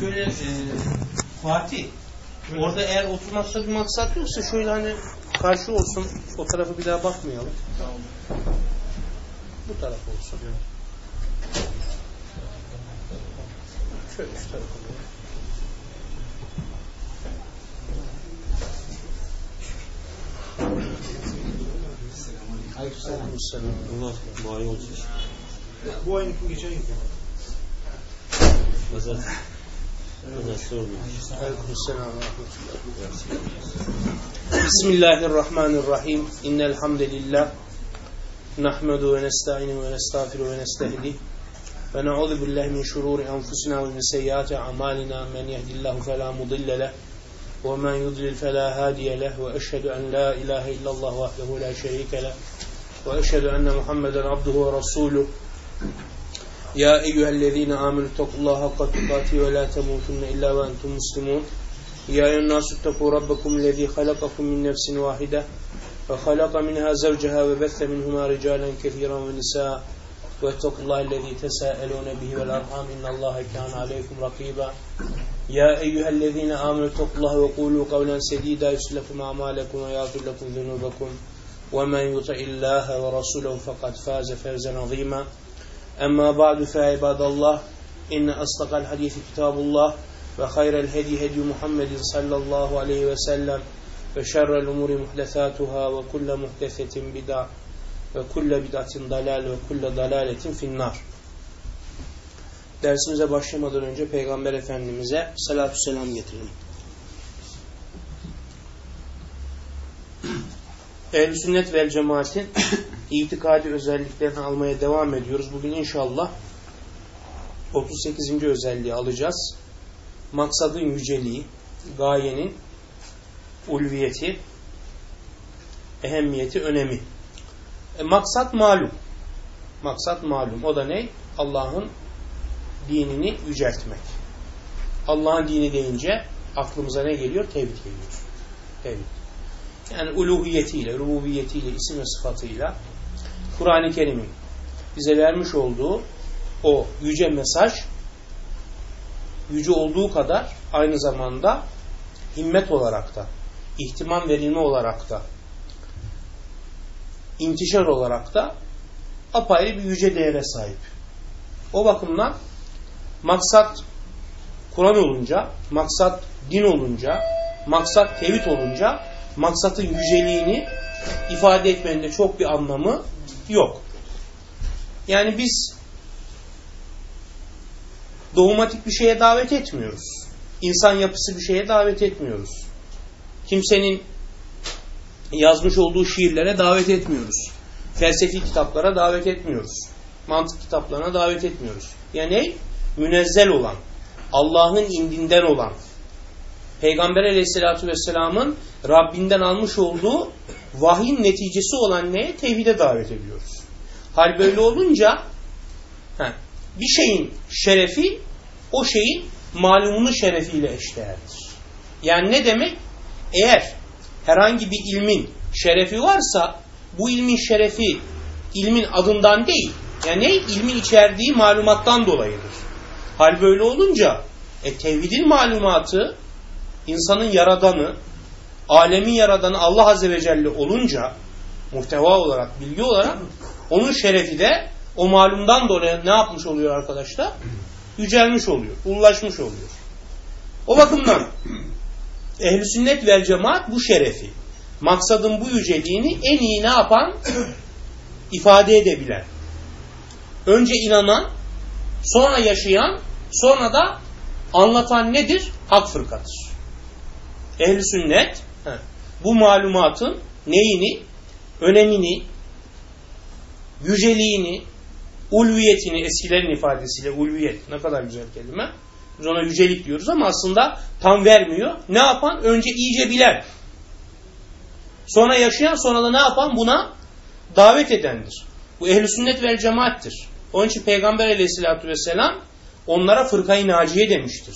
şöyle e, Fatih orada eğer oturmakta bir maksat yoksa şöyle hani karşı olsun o tarafa bir daha bakmayalım. Bu taraf olsun. Şöyle şu tarafa. Aleykümselam. Allah muayene olsun. Bu ayın kim geçen yıl? Pazar. بسم الله الرحمن الرحيم إن الحمد لله نحمد ونستعين ونستغفر ونستهدي ونعوذ بالله من شرور أنفسنا ومن سيئات أعمالنا من يهدي الله فلا مضل له ومن يضلل فلا هادي له وأشهد أن لا إله إلا الله وحده لا شريك له وأشهد أن محمدا عبده ورسوله يا أيها الذين آمنوا اتقوا الله حق تقاته ولا تموتن إلا وأنتم مسلمون. يا أيها الناس اتقوا ربكم الذي خلقكم من نفس واحدة وخلق منها زوجها وبث منهما رجالا كثيرا ونساء. واتقوا الله الذي تساءلون به والأرحام. إن الله كان عليكم رقيبا. يا أيها الذين آمنوا اتقوا الله وقولوا قولا سديدا. يصلح لكم أعمالكم ويغفر لكم ذنوبكم. ومن يطع الله ورسوله فقد فاز فوزا عظيما. أما بعد فعباد الله إن أصدق الحديث كتاب الله وخير الهدي هدي محمد صلى الله عليه وسلم وشر الأمور محدثاتها وكل محدثة بدعة وكل بدعة ضلال وكل ضلالة في النار Dersimize başlamadan önce Peygamber Efendimiz'e salatü selam getirelim. Ehl-i Sünnet vel Cemaat'in itikadi özelliklerini almaya devam ediyoruz. Bugün inşallah 38. özelliği alacağız. Maksadın yüceliği, gayenin ulviyeti, ehemmiyeti, önemi. E, maksat malum. Maksat malum. O da ne? Allah'ın dinini yüceltmek. Allah'ın dini deyince aklımıza ne geliyor? Tevhid geliyor. Tevhid. Yani uluhiyetiyle, rububiyetiyle, isim ve sıfatıyla Kur'an-ı Kerim'in bize vermiş olduğu o yüce mesaj yüce olduğu kadar aynı zamanda himmet olarak da ihtimam verilme olarak da intişar olarak da apayrı bir yüce değere sahip. O bakımdan maksat Kur'an olunca, maksat din olunca, maksat tevhid olunca maksatın yüceliğini ifade etmenin de çok bir anlamı yok. Yani biz doğumatik bir şeye davet etmiyoruz. İnsan yapısı bir şeye davet etmiyoruz. Kimsenin yazmış olduğu şiirlere davet etmiyoruz. Felsefi kitaplara davet etmiyoruz. Mantık kitaplarına davet etmiyoruz. Yani münezzel olan, Allah'ın indinden olan, Peygamber aleyhissalatü vesselamın Rabbinden almış olduğu vahyin neticesi olan neye? Tevhide davet ediyoruz. Hal böyle olunca he, bir şeyin şerefi o şeyin malumunun şerefiyle eşdeğerdir. Yani ne demek? Eğer herhangi bir ilmin şerefi varsa bu ilmin şerefi ilmin adından değil. Yani ne? İlmin içerdiği malumattan dolayıdır. Hal böyle olunca e, tevhidin malumatı insanın yaradanı, alemin yaradanı Allah Azze ve Celle olunca muhteva olarak, bilgi olarak onun şerefi de o malumdan dolayı ne yapmış oluyor arkadaşlar? Yücelmiş oluyor, ulaşmış oluyor. O bakımdan ehl sünnet vel cemaat bu şerefi, maksadın bu yüceliğini en iyi ne yapan? ifade edebilen. Önce inanan, sonra yaşayan, sonra da anlatan nedir? Hak fırkadır. Ehl-i sünnet bu malumatın neyini, önemini, yüceliğini, ulviyetini, eskilerin ifadesiyle ulviyet ne kadar güzel kelime. Biz ona yücelik diyoruz ama aslında tam vermiyor. Ne yapan? Önce iyice bilen. Sonra yaşayan, sonra da ne yapan? Buna davet edendir. Bu ehl sünnet vel cemaattir. Onun için Peygamber aleyhissalatü vesselam onlara fırkayı naciye demiştir.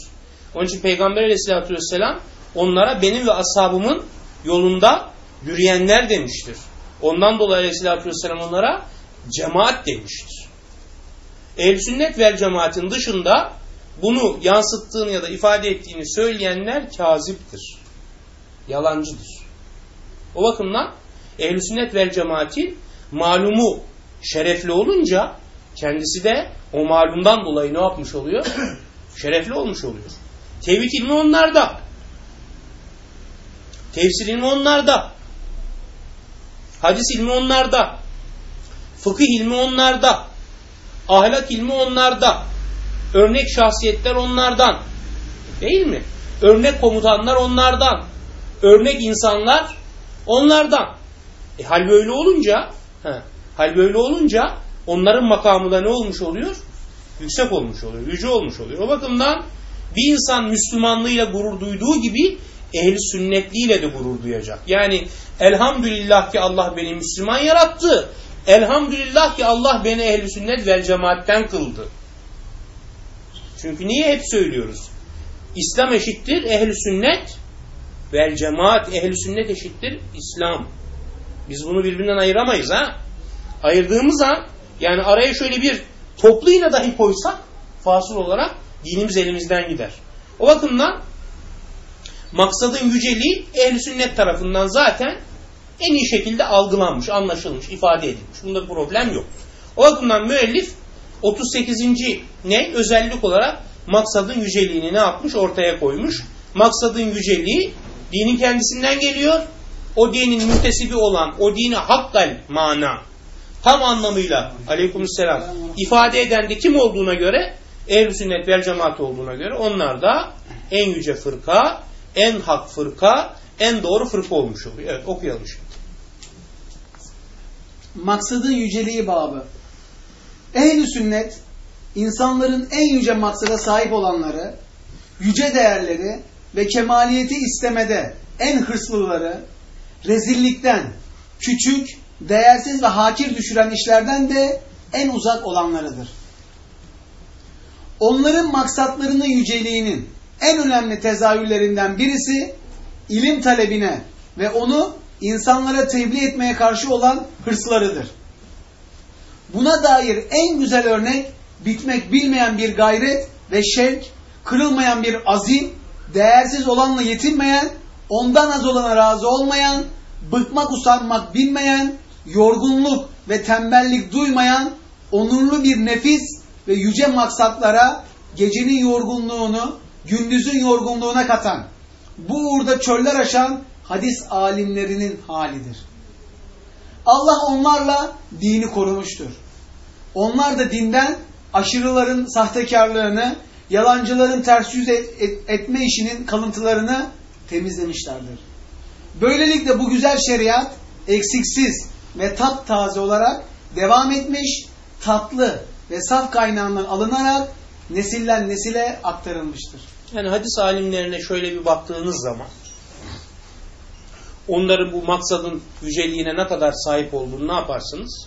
Onun için Peygamber aleyhissalatü vesselam onlara benim ve ashabımın yolunda yürüyenler demiştir. Ondan dolayı aleyhissalatü vesselam onlara cemaat demiştir. Ehl sünnet vel cemaatin dışında bunu yansıttığını ya da ifade ettiğini söyleyenler kaziptir. Yalancıdır. O bakımdan ehl sünnet vel cemaatin malumu şerefli olunca kendisi de o malumdan dolayı ne yapmış oluyor? şerefli olmuş oluyor. Tevhid ilmi onlarda. Tefsir ilmi onlarda. Hadis ilmi onlarda. Fıkıh ilmi onlarda. Ahlak ilmi onlarda. Örnek şahsiyetler onlardan. Değil mi? Örnek komutanlar onlardan. Örnek insanlar onlardan. E, hal böyle olunca he, hal böyle olunca onların makamı da ne olmuş oluyor? Yüksek olmuş oluyor, yüce olmuş oluyor. O bakımdan bir insan Müslümanlığıyla gurur duyduğu gibi ehli sünnetliğiyle de gurur duyacak. Yani elhamdülillah ki Allah beni Müslüman yarattı. Elhamdülillah ki Allah beni ehli sünnet vel cemaatten kıldı. Çünkü niye hep söylüyoruz? İslam eşittir ehli sünnet vel cemaat ehli sünnet eşittir İslam. Biz bunu birbirinden ayıramayız ha. Ayırdığımız an yani araya şöyle bir toplu iğne dahi koysak fasıl olarak dinimiz elimizden gider. O bakımdan maksadın yüceliği ehl sünnet tarafından zaten en iyi şekilde algılanmış, anlaşılmış, ifade edilmiş. Bunda problem yok. O bakımdan müellif 38. ne? Özellik olarak maksadın yüceliğini ne yapmış? Ortaya koymuş. Maksadın yüceliği dinin kendisinden geliyor. O dinin müntesibi olan, o dine hakkal mana, tam anlamıyla aleykümselam ifade eden de kim olduğuna göre ehl sünnet vel cemaat olduğuna göre onlar da en yüce fırka, en hak fırka, en doğru fırka olmuş oluyor. Evet okuyalım şimdi. Maksadın yüceliği babı. Ehl-i sünnet insanların en yüce maksada sahip olanları, yüce değerleri ve kemaliyeti istemede en hırslıları, rezillikten, küçük, değersiz ve hakir düşüren işlerden de en uzak olanlarıdır. Onların maksatlarının yüceliğinin en önemli tezahürlerinden birisi ilim talebine ve onu insanlara tebliğ etmeye karşı olan hırslarıdır. Buna dair en güzel örnek bitmek bilmeyen bir gayret ve şevk, kırılmayan bir azim, değersiz olanla yetinmeyen, ondan az olana razı olmayan, bıkmak usanmak bilmeyen, yorgunluk ve tembellik duymayan, onurlu bir nefis ve yüce maksatlara gecenin yorgunluğunu gündüzün yorgunluğuna katan, bu uğurda çöller aşan hadis alimlerinin halidir. Allah onlarla dini korumuştur. Onlar da dinden aşırıların sahtekarlığını, yalancıların ters yüz et, et, etme işinin kalıntılarını temizlemişlerdir. Böylelikle bu güzel şeriat eksiksiz ve taptaze olarak devam etmiş, tatlı ve saf kaynağından alınarak nesilden nesile aktarılmıştır. Yani hadis alimlerine şöyle bir baktığınız zaman onların bu maksadın yüceliğine ne kadar sahip olduğunu ne yaparsınız?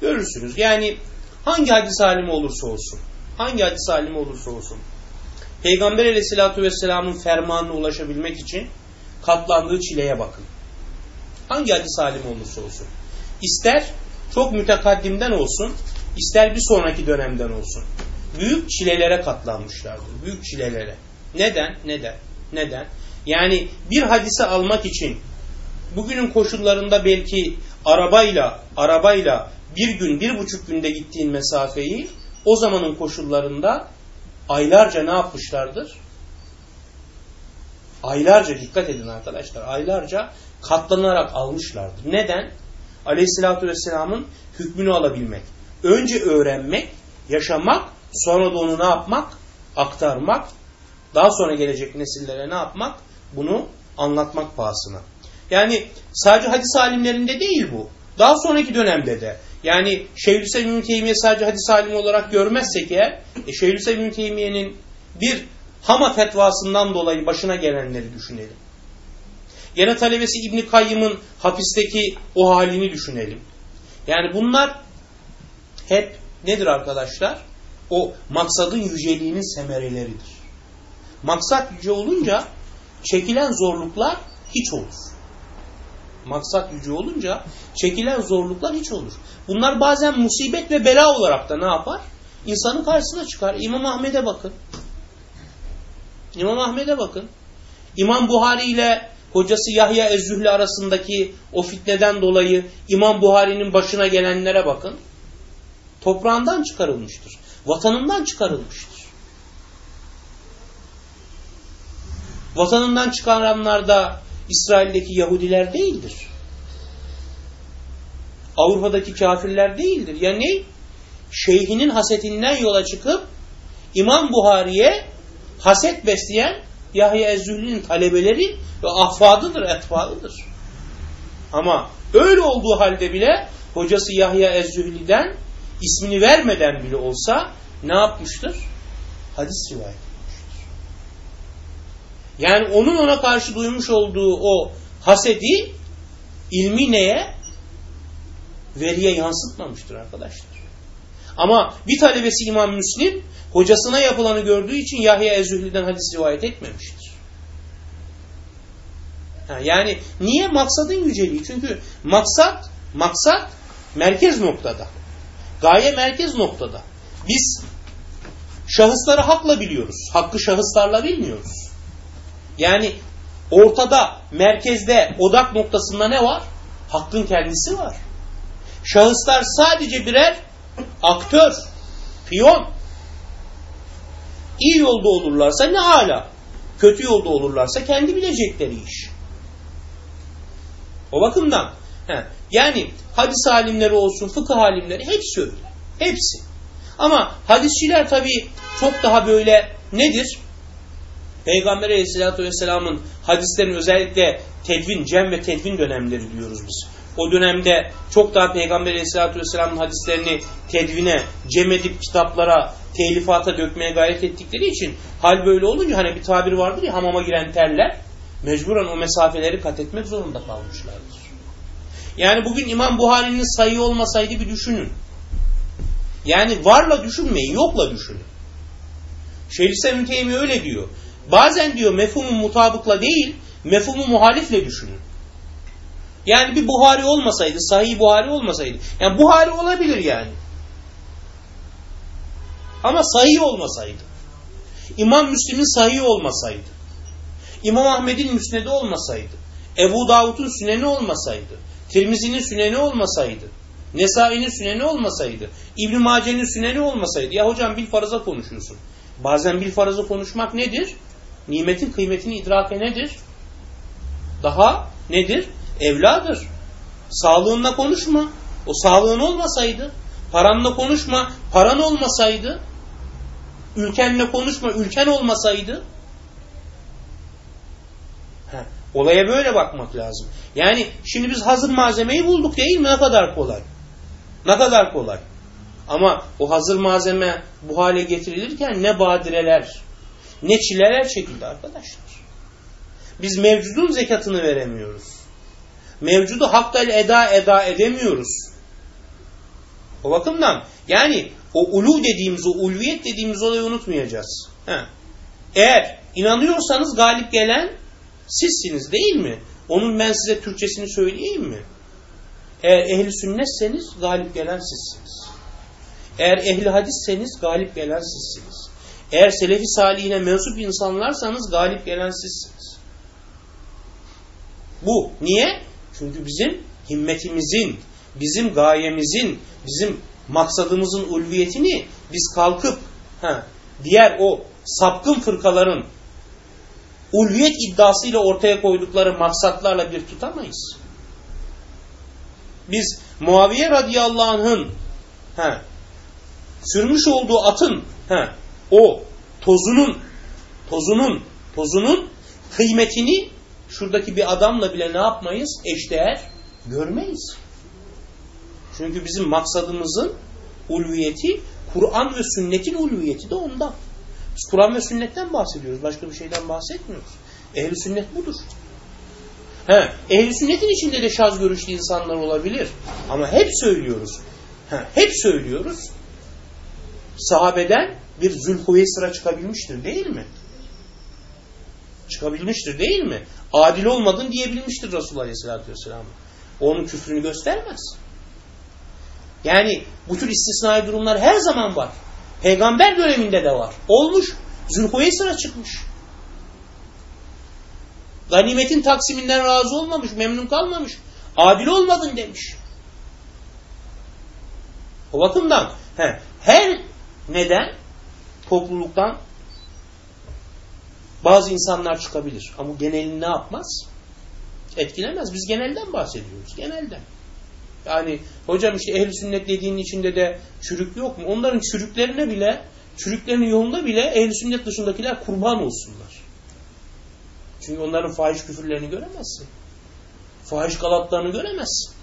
Görürsünüz. Yani hangi hadis alimi olursa olsun, hangi hadis alimi olursa olsun, Peygamber aleyhissalatü vesselamın fermanına ulaşabilmek için katlandığı çileye bakın. Hangi hadis alimi olursa olsun. İster çok mütekaddimden olsun, ister bir sonraki dönemden olsun. Büyük çilelere katlanmışlardır. Büyük çilelere. Neden? Neden? Neden? Yani bir hadise almak için bugünün koşullarında belki arabayla arabayla bir gün, bir buçuk günde gittiğin mesafeyi o zamanın koşullarında aylarca ne yapmışlardır? Aylarca dikkat edin arkadaşlar. Aylarca katlanarak almışlardır. Neden? Aleyhisselatü Vesselam'ın hükmünü alabilmek. Önce öğrenmek, yaşamak, sonra da onu ne yapmak? Aktarmak, daha sonra gelecek nesillere ne yapmak? Bunu anlatmak pahasına. Yani sadece hadis alimlerinde değil bu. Daha sonraki dönemde de. Yani Şeyhülislam İbn Teymiye sadece hadis alimi olarak görmezsek eğer, e, Şeyhülislam İbn Teymiye'nin bir Hama fetvasından dolayı başına gelenleri düşünelim. Yine talebesi İbn Kayyım'ın hapisteki o halini düşünelim. Yani bunlar hep nedir arkadaşlar? O maksadın yüceliğinin semereleridir. Maksat yüce olunca çekilen zorluklar hiç olur. Maksat yüce olunca çekilen zorluklar hiç olur. Bunlar bazen musibet ve bela olarak da ne yapar? İnsanın karşısına çıkar. İmam Ahmet'e bakın. İmam Ahmet'e bakın. İmam Buhari ile hocası Yahya Ezzühli arasındaki o fitneden dolayı İmam Buhari'nin başına gelenlere bakın. Toprağından çıkarılmıştır. Vatanından çıkarılmıştır. Vatanından çıkaranlar da İsrail'deki Yahudiler değildir. Avrupa'daki kafirler değildir. Yani şeyhinin hasetinden yola çıkıp İmam Buhari'ye haset besleyen Yahya Ezzühli'nin talebeleri ve ahfadıdır, etfadıdır. Ama öyle olduğu halde bile hocası Yahya Ezzühli'den ismini vermeden bile olsa ne yapmıştır? Hadis rivayet. Yani onun ona karşı duymuş olduğu o hasedi ilmi neye? Veriye yansıtmamıştır arkadaşlar. Ama bir talebesi İmam Müslim hocasına yapılanı gördüğü için Yahya Ezzühli'den hadis rivayet etmemiştir. yani niye maksadın yüceliği? Çünkü maksat maksat merkez noktada. Gaye merkez noktada. Biz şahısları hakla biliyoruz. Hakkı şahıslarla bilmiyoruz. Yani ortada, merkezde, odak noktasında ne var? Hakkın kendisi var. Şahıslar sadece birer aktör, piyon. İyi yolda olurlarsa ne hala. Kötü yolda olurlarsa kendi bilecekleri iş. O bakımdan he, yani hadis alimleri olsun, fıkıh alimleri hepsi öyle. Hepsi. Ama hadisçiler tabii çok daha böyle nedir? Peygamber aleyhissalatü vesselamın hadislerin özellikle tedvin, cem ve tedvin dönemleri diyoruz biz. O dönemde çok daha Peygamber aleyhissalatü vesselamın hadislerini tedvine, cem edip kitaplara, telifata dökmeye gayret ettikleri için hal böyle olunca hani bir tabir vardır ya hamama giren terler mecburen o mesafeleri kat etmek zorunda kalmışlardır. Yani bugün İmam Buhari'nin sayı olmasaydı bir düşünün. Yani varla düşünmeyin, yokla düşünün. Şeyhülislam Teymi öyle diyor. Bazen diyor mefhumu mutabıkla değil, mefhumu muhalifle düşünün. Yani bir Buhari olmasaydı, sahih Buhari olmasaydı. Yani Buhari olabilir yani. Ama sahih olmasaydı. İmam Müslim'in sahih olmasaydı. İmam Ahmet'in müsnedi olmasaydı. Ebu Davud'un süneni olmasaydı. Tirmizi'nin süneni olmasaydı. Nesai'nin süneni olmasaydı. İbn-i Mace'nin süneni olmasaydı. Ya hocam bil faraza konuşuyorsun. Bazen bil faraza konuşmak nedir? Nimetin kıymetini idrake nedir? Daha nedir? Evladır. Sağlığınla konuşma. O sağlığın olmasaydı. Paranla konuşma. Paran olmasaydı. Ülkenle konuşma. Ülken olmasaydı. Heh, olaya böyle bakmak lazım. Yani şimdi biz hazır malzemeyi bulduk değil mi? Ne kadar kolay. Ne kadar kolay. Ama o hazır malzeme bu hale getirilirken ne badireler, ne çileler çekildi arkadaşlar. Biz mevcudun zekatını veremiyoruz. Mevcudu hakkal eda eda edemiyoruz. O bakımdan yani o ulu dediğimiz, o ulviyet dediğimiz olayı unutmayacağız. He. Eğer inanıyorsanız galip gelen sizsiniz değil mi? Onun ben size Türkçesini söyleyeyim mi? Eğer ehli sünnetseniz galip gelen sizsiniz. Eğer ehli hadisseniz galip gelen sizsiniz. Eğer selefi salihine mensup insanlarsanız galip gelen sizsiniz. Bu. Niye? Çünkü bizim himmetimizin, bizim gayemizin, bizim maksadımızın ulviyetini biz kalkıp ha, diğer o sapkın fırkaların ulviyet iddiasıyla ortaya koydukları maksatlarla bir tutamayız. Biz Muaviye radıyallahu anh'ın sürmüş olduğu atın he, o tozunun tozunun tozunun kıymetini şuradaki bir adamla bile ne yapmayız? Eşdeğer görmeyiz. Çünkü bizim maksadımızın ulviyeti Kur'an ve sünnetin ulviyeti de ondan. Biz Kur'an ve sünnetten bahsediyoruz. Başka bir şeyden bahsetmiyoruz. Ehli sünnet budur. He, ehli sünnetin içinde de şaz görüşlü insanlar olabilir. Ama hep söylüyoruz. He, hep söylüyoruz. Sahabeden bir Zülhüveysir'a çıkabilmiştir değil mi? Çıkabilmiştir değil mi? Adil olmadın diyebilmiştir Resulullah Aleyhisselatü Vesselam. Onun küfrünü göstermez. Yani bu tür istisnai durumlar her zaman var. Peygamber döneminde de var. Olmuş. Zülhüveysir'a çıkmış. Ganimetin taksiminden razı olmamış, memnun kalmamış. Adil olmadın demiş. O bakımdan he, her neden topluluktan bazı insanlar çıkabilir. Ama genelini ne yapmaz? Etkilemez. Biz genelden bahsediyoruz. Genelden. Yani hocam işte ehli sünnet dediğinin içinde de çürük yok mu? Onların çürüklerine bile, çürüklerinin yolunda bile ehli sünnet dışındakiler kurban olsunlar. Çünkü onların fahiş küfürlerini göremezsin. Fahiş galatlarını göremezsin.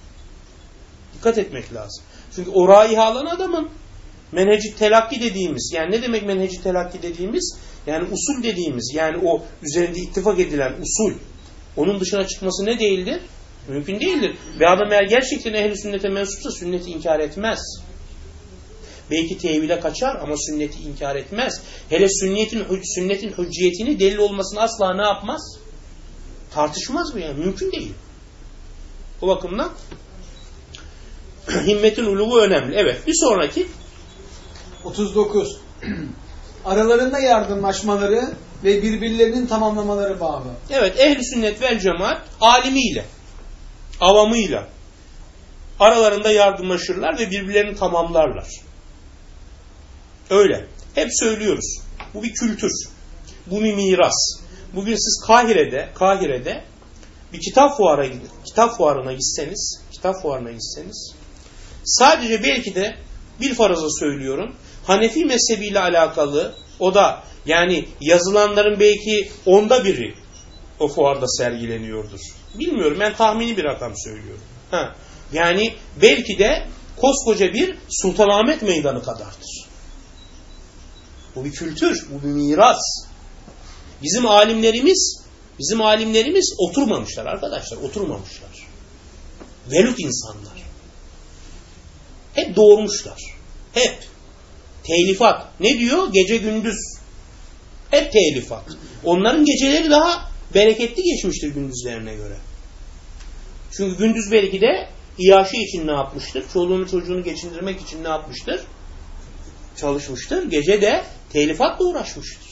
Dikkat etmek lazım. Çünkü o raiha alan adamın menheci telakki dediğimiz, yani ne demek menheci telakki dediğimiz? Yani usul dediğimiz, yani o üzerinde ittifak edilen usul, onun dışına çıkması ne değildir? Mümkün değildir. Ve adam eğer gerçekten ehli sünnete mensupsa sünneti inkar etmez. Belki tevhile kaçar ama sünneti inkar etmez. Hele sünnetin, sünnetin hücciyetini delil olmasını asla ne yapmaz? Tartışmaz mı yani? Mümkün değil. O bakımdan himmetin uluğu önemli. Evet. Bir sonraki 39. Aralarında yardımlaşmaları ve birbirlerinin tamamlamaları babı. Evet. Ehli sünnet vel cemaat alimiyle, avamıyla aralarında yardımlaşırlar ve birbirlerini tamamlarlar. Öyle. Hep söylüyoruz. Bu bir kültür. Bu bir miras. Bugün siz Kahire'de, Kahire'de bir kitap fuarına, kitap fuarına gitseniz, kitap fuarına gitseniz sadece belki de bir faraza söylüyorum. Hanefi mezhebiyle alakalı o da yani yazılanların belki onda biri o fuarda sergileniyordur. Bilmiyorum ben tahmini bir rakam söylüyorum. Ha. Yani belki de koskoca bir Sultanahmet Meydanı kadardır. Bu bir kültür, bu bir miras. Bizim alimlerimiz, bizim alimlerimiz oturmamışlar arkadaşlar, oturmamışlar. Velut insanlar. Hep doğurmuşlar. Telifat. Ne diyor? Gece gündüz. Hep telifat. Onların geceleri daha bereketli geçmiştir gündüzlerine göre. Çünkü gündüz belki de iaşe için ne yapmıştır? Çoluğunu çocuğunu geçindirmek için ne yapmıştır? Çalışmıştır. Gece de telifatla uğraşmıştır.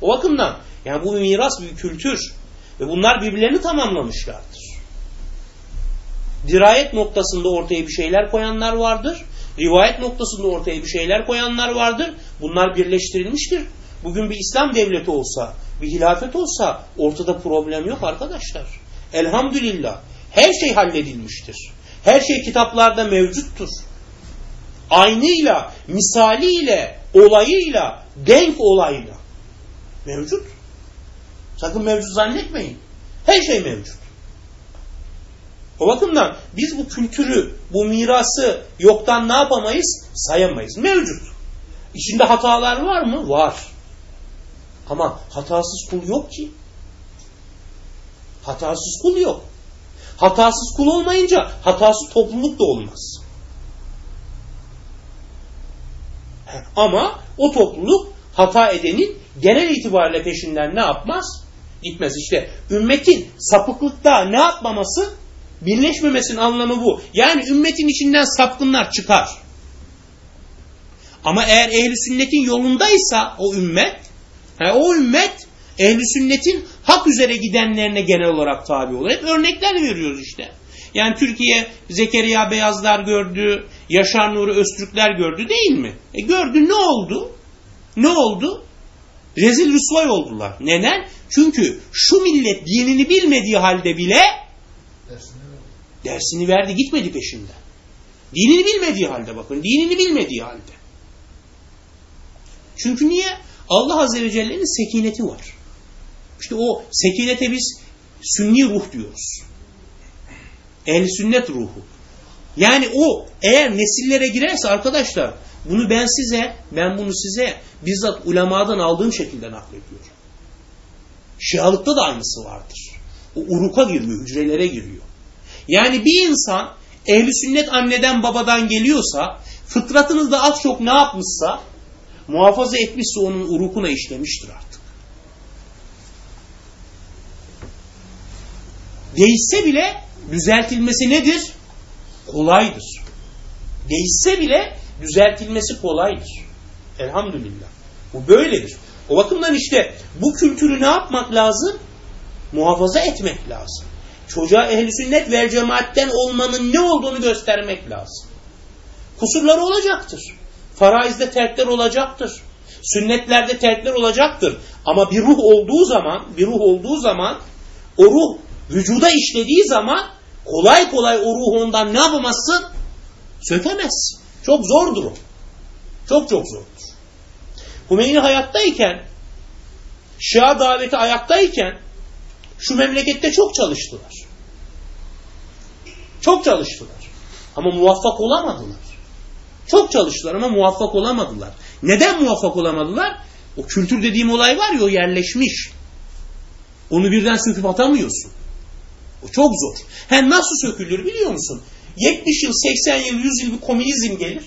O bakımdan yani bu bir miras, bir kültür ve bunlar birbirlerini tamamlamışlardır. Dirayet noktasında ortaya bir şeyler koyanlar vardır. Rivayet noktasında ortaya bir şeyler koyanlar vardır. Bunlar birleştirilmiştir. Bugün bir İslam devleti olsa, bir hilafet olsa ortada problem yok arkadaşlar. Elhamdülillah. Her şey halledilmiştir. Her şey kitaplarda mevcuttur. Aynıyla, misaliyle, olayıyla, denk olayla mevcut. Sakın mevcut zannetmeyin. Her şey mevcut. O bakımdan biz bu kültürü, bu mirası yoktan ne yapamayız? Sayamayız. Mevcut. İçinde hatalar var mı? Var. Ama hatasız kul yok ki. Hatasız kul yok. Hatasız kul olmayınca hatasız topluluk da olmaz. Ama o topluluk hata edenin genel itibariyle peşinden ne yapmaz? Gitmez. İşte ümmetin sapıklıkta ne yapmaması? Birleşmemesinin anlamı bu. Yani ümmetin içinden sapkınlar çıkar. Ama eğer ehli sünnetin yolundaysa o ümmet, o ümmet ehli sünnetin hak üzere gidenlerine genel olarak tabi olur. Hep örnekler veriyoruz işte. Yani Türkiye Zekeriya Beyazlar gördü, Yaşar Nuri Öztürkler gördü değil mi? E gördü ne oldu? Ne oldu? Rezil rüsvay oldular. Neden? Çünkü şu millet dinini bilmediği halde bile dersini verdi gitmedi peşinden. Dinini bilmediği halde bakın. Dinini bilmediği halde. Çünkü niye? Allah Azze ve Celle'nin sekineti var. İşte o sekinete biz sünni ruh diyoruz. Ehl sünnet ruhu. Yani o eğer nesillere girerse arkadaşlar bunu ben size, ben bunu size bizzat ulemadan aldığım şekilde naklediyorum. Şialıkta da aynısı vardır. O uruka giriyor, hücrelere giriyor. Yani bir insan ehli sünnet anneden babadan geliyorsa fıtratınızda az çok ne yapmışsa muhafaza etmişse onun urukuna işlemiştir artık. Değişse bile düzeltilmesi nedir? Kolaydır. Değişse bile düzeltilmesi kolaydır. Elhamdülillah. Bu böyledir. O bakımdan işte bu kültürü ne yapmak lazım? muhafaza etmek lazım. Çocuğa ehli sünnet vel cemaatten olmanın ne olduğunu göstermek lazım. Kusurları olacaktır. Faraizde terkler olacaktır. Sünnetlerde terkler olacaktır. Ama bir ruh olduğu zaman, bir ruh olduğu zaman o ruh vücuda işlediği zaman kolay kolay o ruh ondan ne yapamazsın? Sökemezsin. Çok zordur o. Çok çok zordur. Hümeyni hayattayken, Şia daveti ayaktayken şu memlekette çok çalıştılar. Çok çalıştılar. Ama muvaffak olamadılar. Çok çalıştılar ama muvaffak olamadılar. Neden muvaffak olamadılar? O kültür dediğim olay var ya o yerleşmiş. Onu birden söküp atamıyorsun. O çok zor. Hem nasıl sökülür biliyor musun? 70 yıl, 80 yıl, 100 yıl bir komünizm gelir.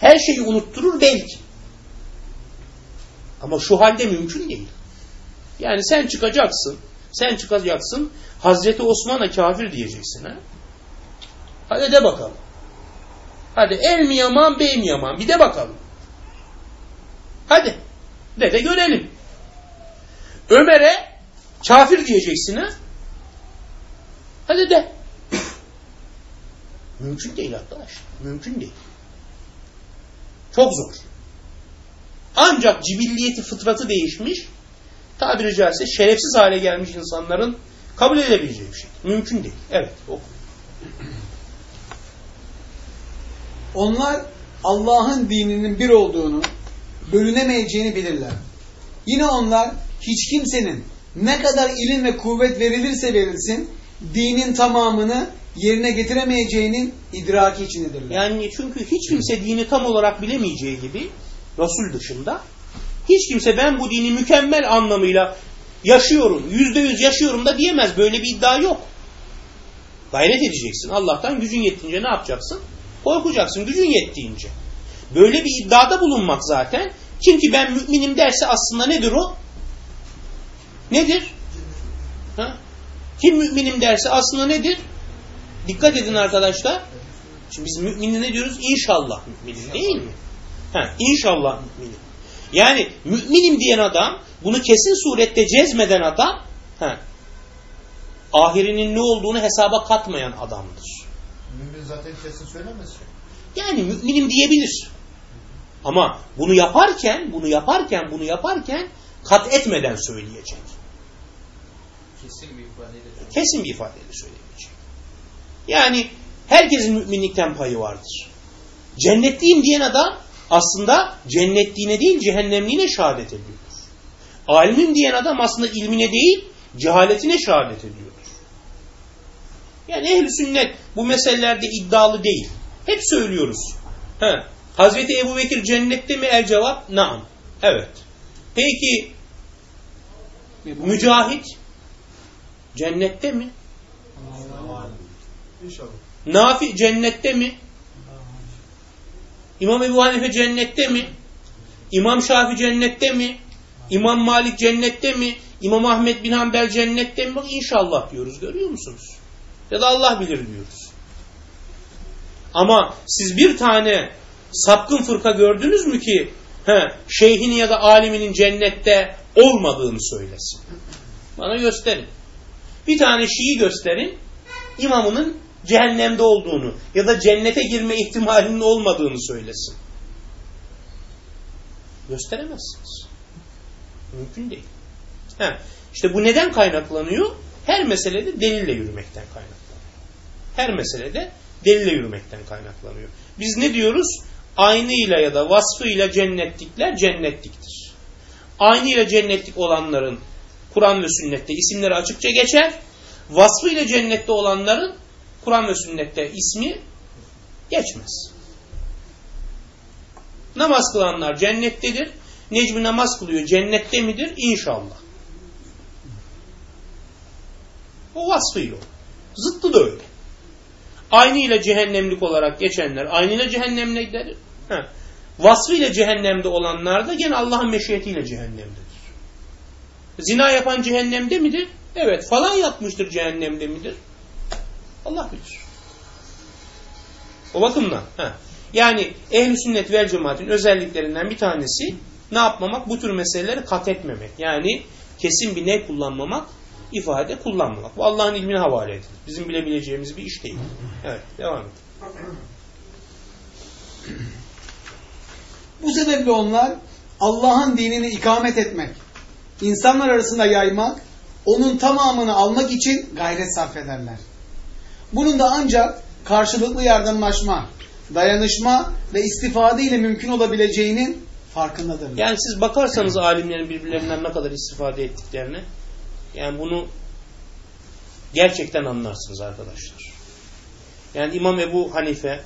Her şeyi unutturur belki. Ama şu halde mümkün değil. Yani sen çıkacaksın, sen çıkacaksın, Hazreti Osman'a kafir diyeceksin. Ha? Hadi de bakalım. Hadi el mi yaman, bey mi yaman? Bir de bakalım. Hadi. De de görelim. Ömer'e kafir diyeceksin ha? Hadi de. Mümkün değil arkadaş. Mümkün değil. Çok zor. Ancak cibilliyeti, fıtratı değişmiş, tabiri caizse şerefsiz hale gelmiş insanların kabul edebileceği bir şey. Mümkün değil. Evet. Oku. Onlar Allah'ın dininin bir olduğunu, bölünemeyeceğini bilirler. Yine onlar hiç kimsenin ne kadar ilim ve kuvvet verilirse verilsin, dinin tamamını yerine getiremeyeceğinin idraki içindedirler. Yani çünkü hiç kimse dini tam olarak bilemeyeceği gibi Resul dışında hiç kimse ben bu dini mükemmel anlamıyla yaşıyorum, yüzde yüz yaşıyorum da diyemez. Böyle bir iddia yok. Gayret edeceksin. Allah'tan gücün yettiğince ne yapacaksın? Korkacaksın gücün yettiğince. Böyle bir iddiada bulunmak zaten. Kim ki ben müminim derse aslında nedir o? Nedir? Ha? Kim müminim derse aslında nedir? Dikkat edin arkadaşlar. Şimdi biz mümini ne diyoruz? İnşallah müminim değil mi? Ha, inşallah müminim. Yani müminim diyen adam, bunu kesin surette cezmeden adam, ha, ahirinin ne olduğunu hesaba katmayan adamdır. Mümin zaten kesin söylemez. Yani müminim diyebilir. Ama bunu yaparken, bunu yaparken, bunu yaparken kat etmeden söyleyecek. Kesin bir ifadeyle. Kesin bir ifadeyle söyleyecek. Yani herkesin müminlikten payı vardır. Cennetliyim diyen adam aslında cennetliğine değil cehennemliğine şehadet ediyordur. Alimim diyen adam aslında ilmine değil cehaletine şehadet ediyordur. Yani ehl sünnet bu meselelerde iddialı değil. Hep söylüyoruz. He. Hazreti Ebu Bekir cennette mi? El cevap naam. Evet. Peki Mücahit cennette mi? İnşallah. Nafi cennette mi? İmam Ebu Hanife cennette mi? İmam Şafi cennette mi? İmam Malik cennette mi? İmam Ahmet bin Hanbel cennette mi? Bak inşallah diyoruz görüyor musunuz? Ya da Allah bilir diyoruz. Ama siz bir tane sapkın fırka gördünüz mü ki he, şeyhini ya da aliminin cennette olmadığını söylesin? Bana gösterin. Bir tane Şii gösterin, imamının cehennemde olduğunu ya da cennete girme ihtimalinin olmadığını söylesin. Gösteremezsiniz. Mümkün değil. He, işte bu neden kaynaklanıyor? Her meselede delille yürümekten kaynaklanıyor. Her meselede delille yürümekten kaynaklanıyor. Biz ne diyoruz? Aynıyla ya da vasfıyla cennetlikler cennetliktir. Aynıyla cennetlik olanların Kur'an ve sünnette isimleri açıkça geçer. Vasfıyla cennette olanların Kur'an ve sünnette ismi geçmez. Namaz kılanlar cennettedir. Necmi namaz kılıyor cennette midir? İnşallah. O vasfıyla o. Zıttı da öyle. Aynı ile cehennemlik olarak geçenler aynı ile cehennemlikler. Vasfıyla cehennemde olanlar da gene Allah'ın meşiyetiyle cehennemdedir. Zina yapan cehennemde midir? Evet. Falan yapmıştır cehennemde midir? Allah bilir. O bakımdan. Heh. Yani ehl sünnet vel cemaatin özelliklerinden bir tanesi ne yapmamak? Bu tür meseleleri kat etmemek. Yani kesin bir ne kullanmamak? ifade kullanmamak. Bu Allah'ın ilmine havale edilir. Bizim bilebileceğimiz bir iş değil. Evet, devam et. Bu sebeple onlar Allah'ın dinini ikamet etmek, insanlar arasında yaymak, onun tamamını almak için gayret sarf ederler. Bunun da ancak karşılıklı yardımlaşma, dayanışma ve istifade ile mümkün olabileceğinin farkındadırlar. Yani siz bakarsanız alimlerin birbirlerinden ne kadar istifade ettiklerine, yani bunu gerçekten anlarsınız arkadaşlar. Yani İmam Ebu Hanife,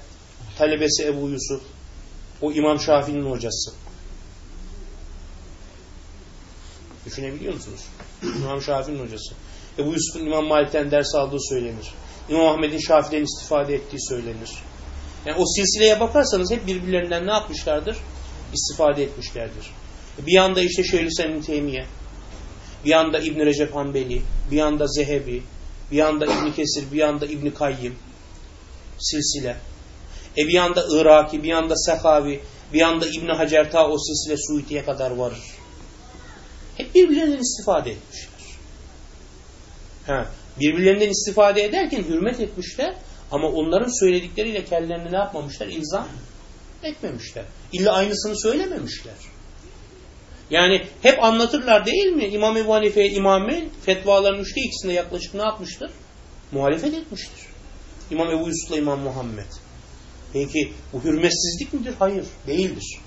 talebesi Ebu Yusuf, o İmam Şafii'nin hocası. Düşünebiliyor musunuz? İmam Şafii'nin hocası. Ebu Yusuf'un İmam Malik'ten ders aldığı söylenir. İmam Ahmet'in Şafii'den istifade ettiği söylenir. Yani o silsileye bakarsanız hep birbirlerinden ne yapmışlardır? İstifade etmişlerdir. Bir yanda işte Şeyhülislam Teymiye, bir yanda İbn Recep Hanbeli, bir yanda Zehebi, bir yanda İbn Kesir, bir yanda İbn Kayyim silsile. E bir yanda Iraki, bir yanda Sekavi, bir yanda İbn Hacer ta o silsile Suiti'ye kadar varır. Hep birbirlerinden istifade etmişler. Ha, birbirlerinden istifade ederken hürmet etmişler ama onların söyledikleriyle kendilerini ne yapmamışlar? İlzam etmemişler. İlla aynısını söylememişler. Yani hep anlatırlar değil mi? İmam Ebu Hanife'ye imamen fetvaların üçte ikisinde yaklaşık ne yapmıştır? Muhalefet etmiştir. İmam Ebu Yusuf'la İmam Muhammed. Peki bu hürmetsizlik midir? Hayır, değildir.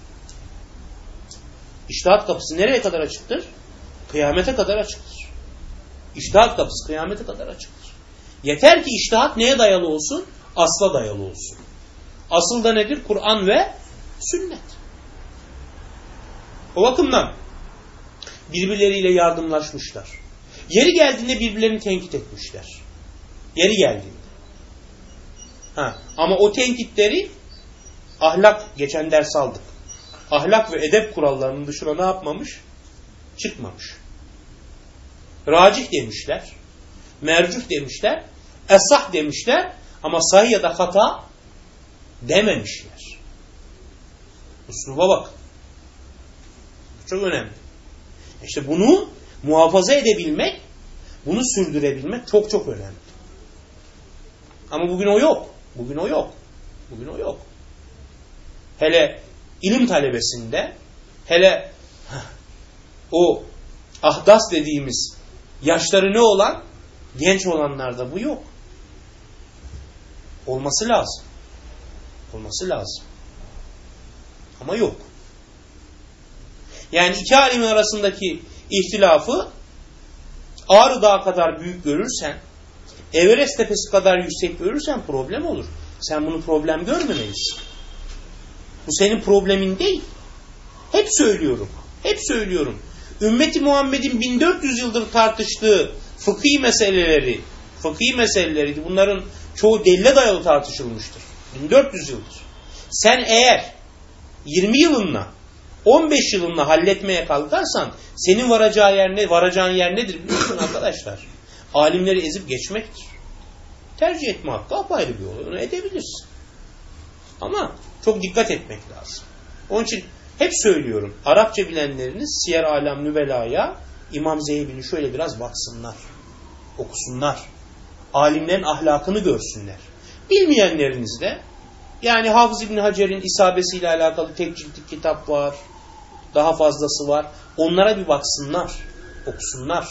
İştihat kapısı nereye kadar açıktır? Kıyamete kadar açıktır. İştihat kapısı kıyamete kadar açıktır. Yeter ki iştihat neye dayalı olsun? Asla dayalı olsun. Asıl da nedir? Kur'an ve sünnet. O bakımdan birbirleriyle yardımlaşmışlar. Yeri geldiğinde birbirlerini tenkit etmişler. Yeri geldiğinde. Ha, ama o tenkitleri ahlak, geçen ders aldık. Ahlak ve edep kurallarının dışına ne yapmamış? Çıkmamış. Racih demişler. Mercuh demişler. Esah demişler. Ama sahih ya da hata dememişler. Usluba bak. Çok önemli. İşte bunu muhafaza edebilmek, bunu sürdürebilmek çok çok önemli. Ama bugün o yok. Bugün o yok. Bugün o yok. Hele ilim talebesinde, hele o ahdas dediğimiz yaşları ne olan? Genç olanlarda bu yok. Olması lazım. Olması lazım. Ama yok. Yani iki alimin arasındaki ihtilafı Ağrı Dağı kadar büyük görürsen, Everest tepesi kadar yüksek görürsen problem olur. Sen bunu problem görmemelisin. Bu senin problemin değil. Hep söylüyorum. Hep söylüyorum. Ümmeti Muhammed'in 1400 yıldır tartıştığı fıkhi meseleleri, fıkhi meseleleri bunların çoğu delile dayalı tartışılmıştır. 1400 yıldır. Sen eğer 20 yılınla 15 yılınla halletmeye kalkarsan senin varacağı yer ne, varacağın yer nedir biliyorsun arkadaşlar? Alimleri ezip geçmektir. Tercih etme hakkı apayrı bir olay. Onu edebilirsin. Ama çok dikkat etmek lazım. Onun için hep söylüyorum. Arapça bilenleriniz Siyer Alem Nüvela'ya İmam Zeybin'i şöyle biraz baksınlar. Okusunlar. Alimlerin ahlakını görsünler. Bilmeyenleriniz de yani Hafız İbni Hacer'in isabesiyle alakalı tek ciltlik kitap var. Daha fazlası var. Onlara bir baksınlar. Okusunlar.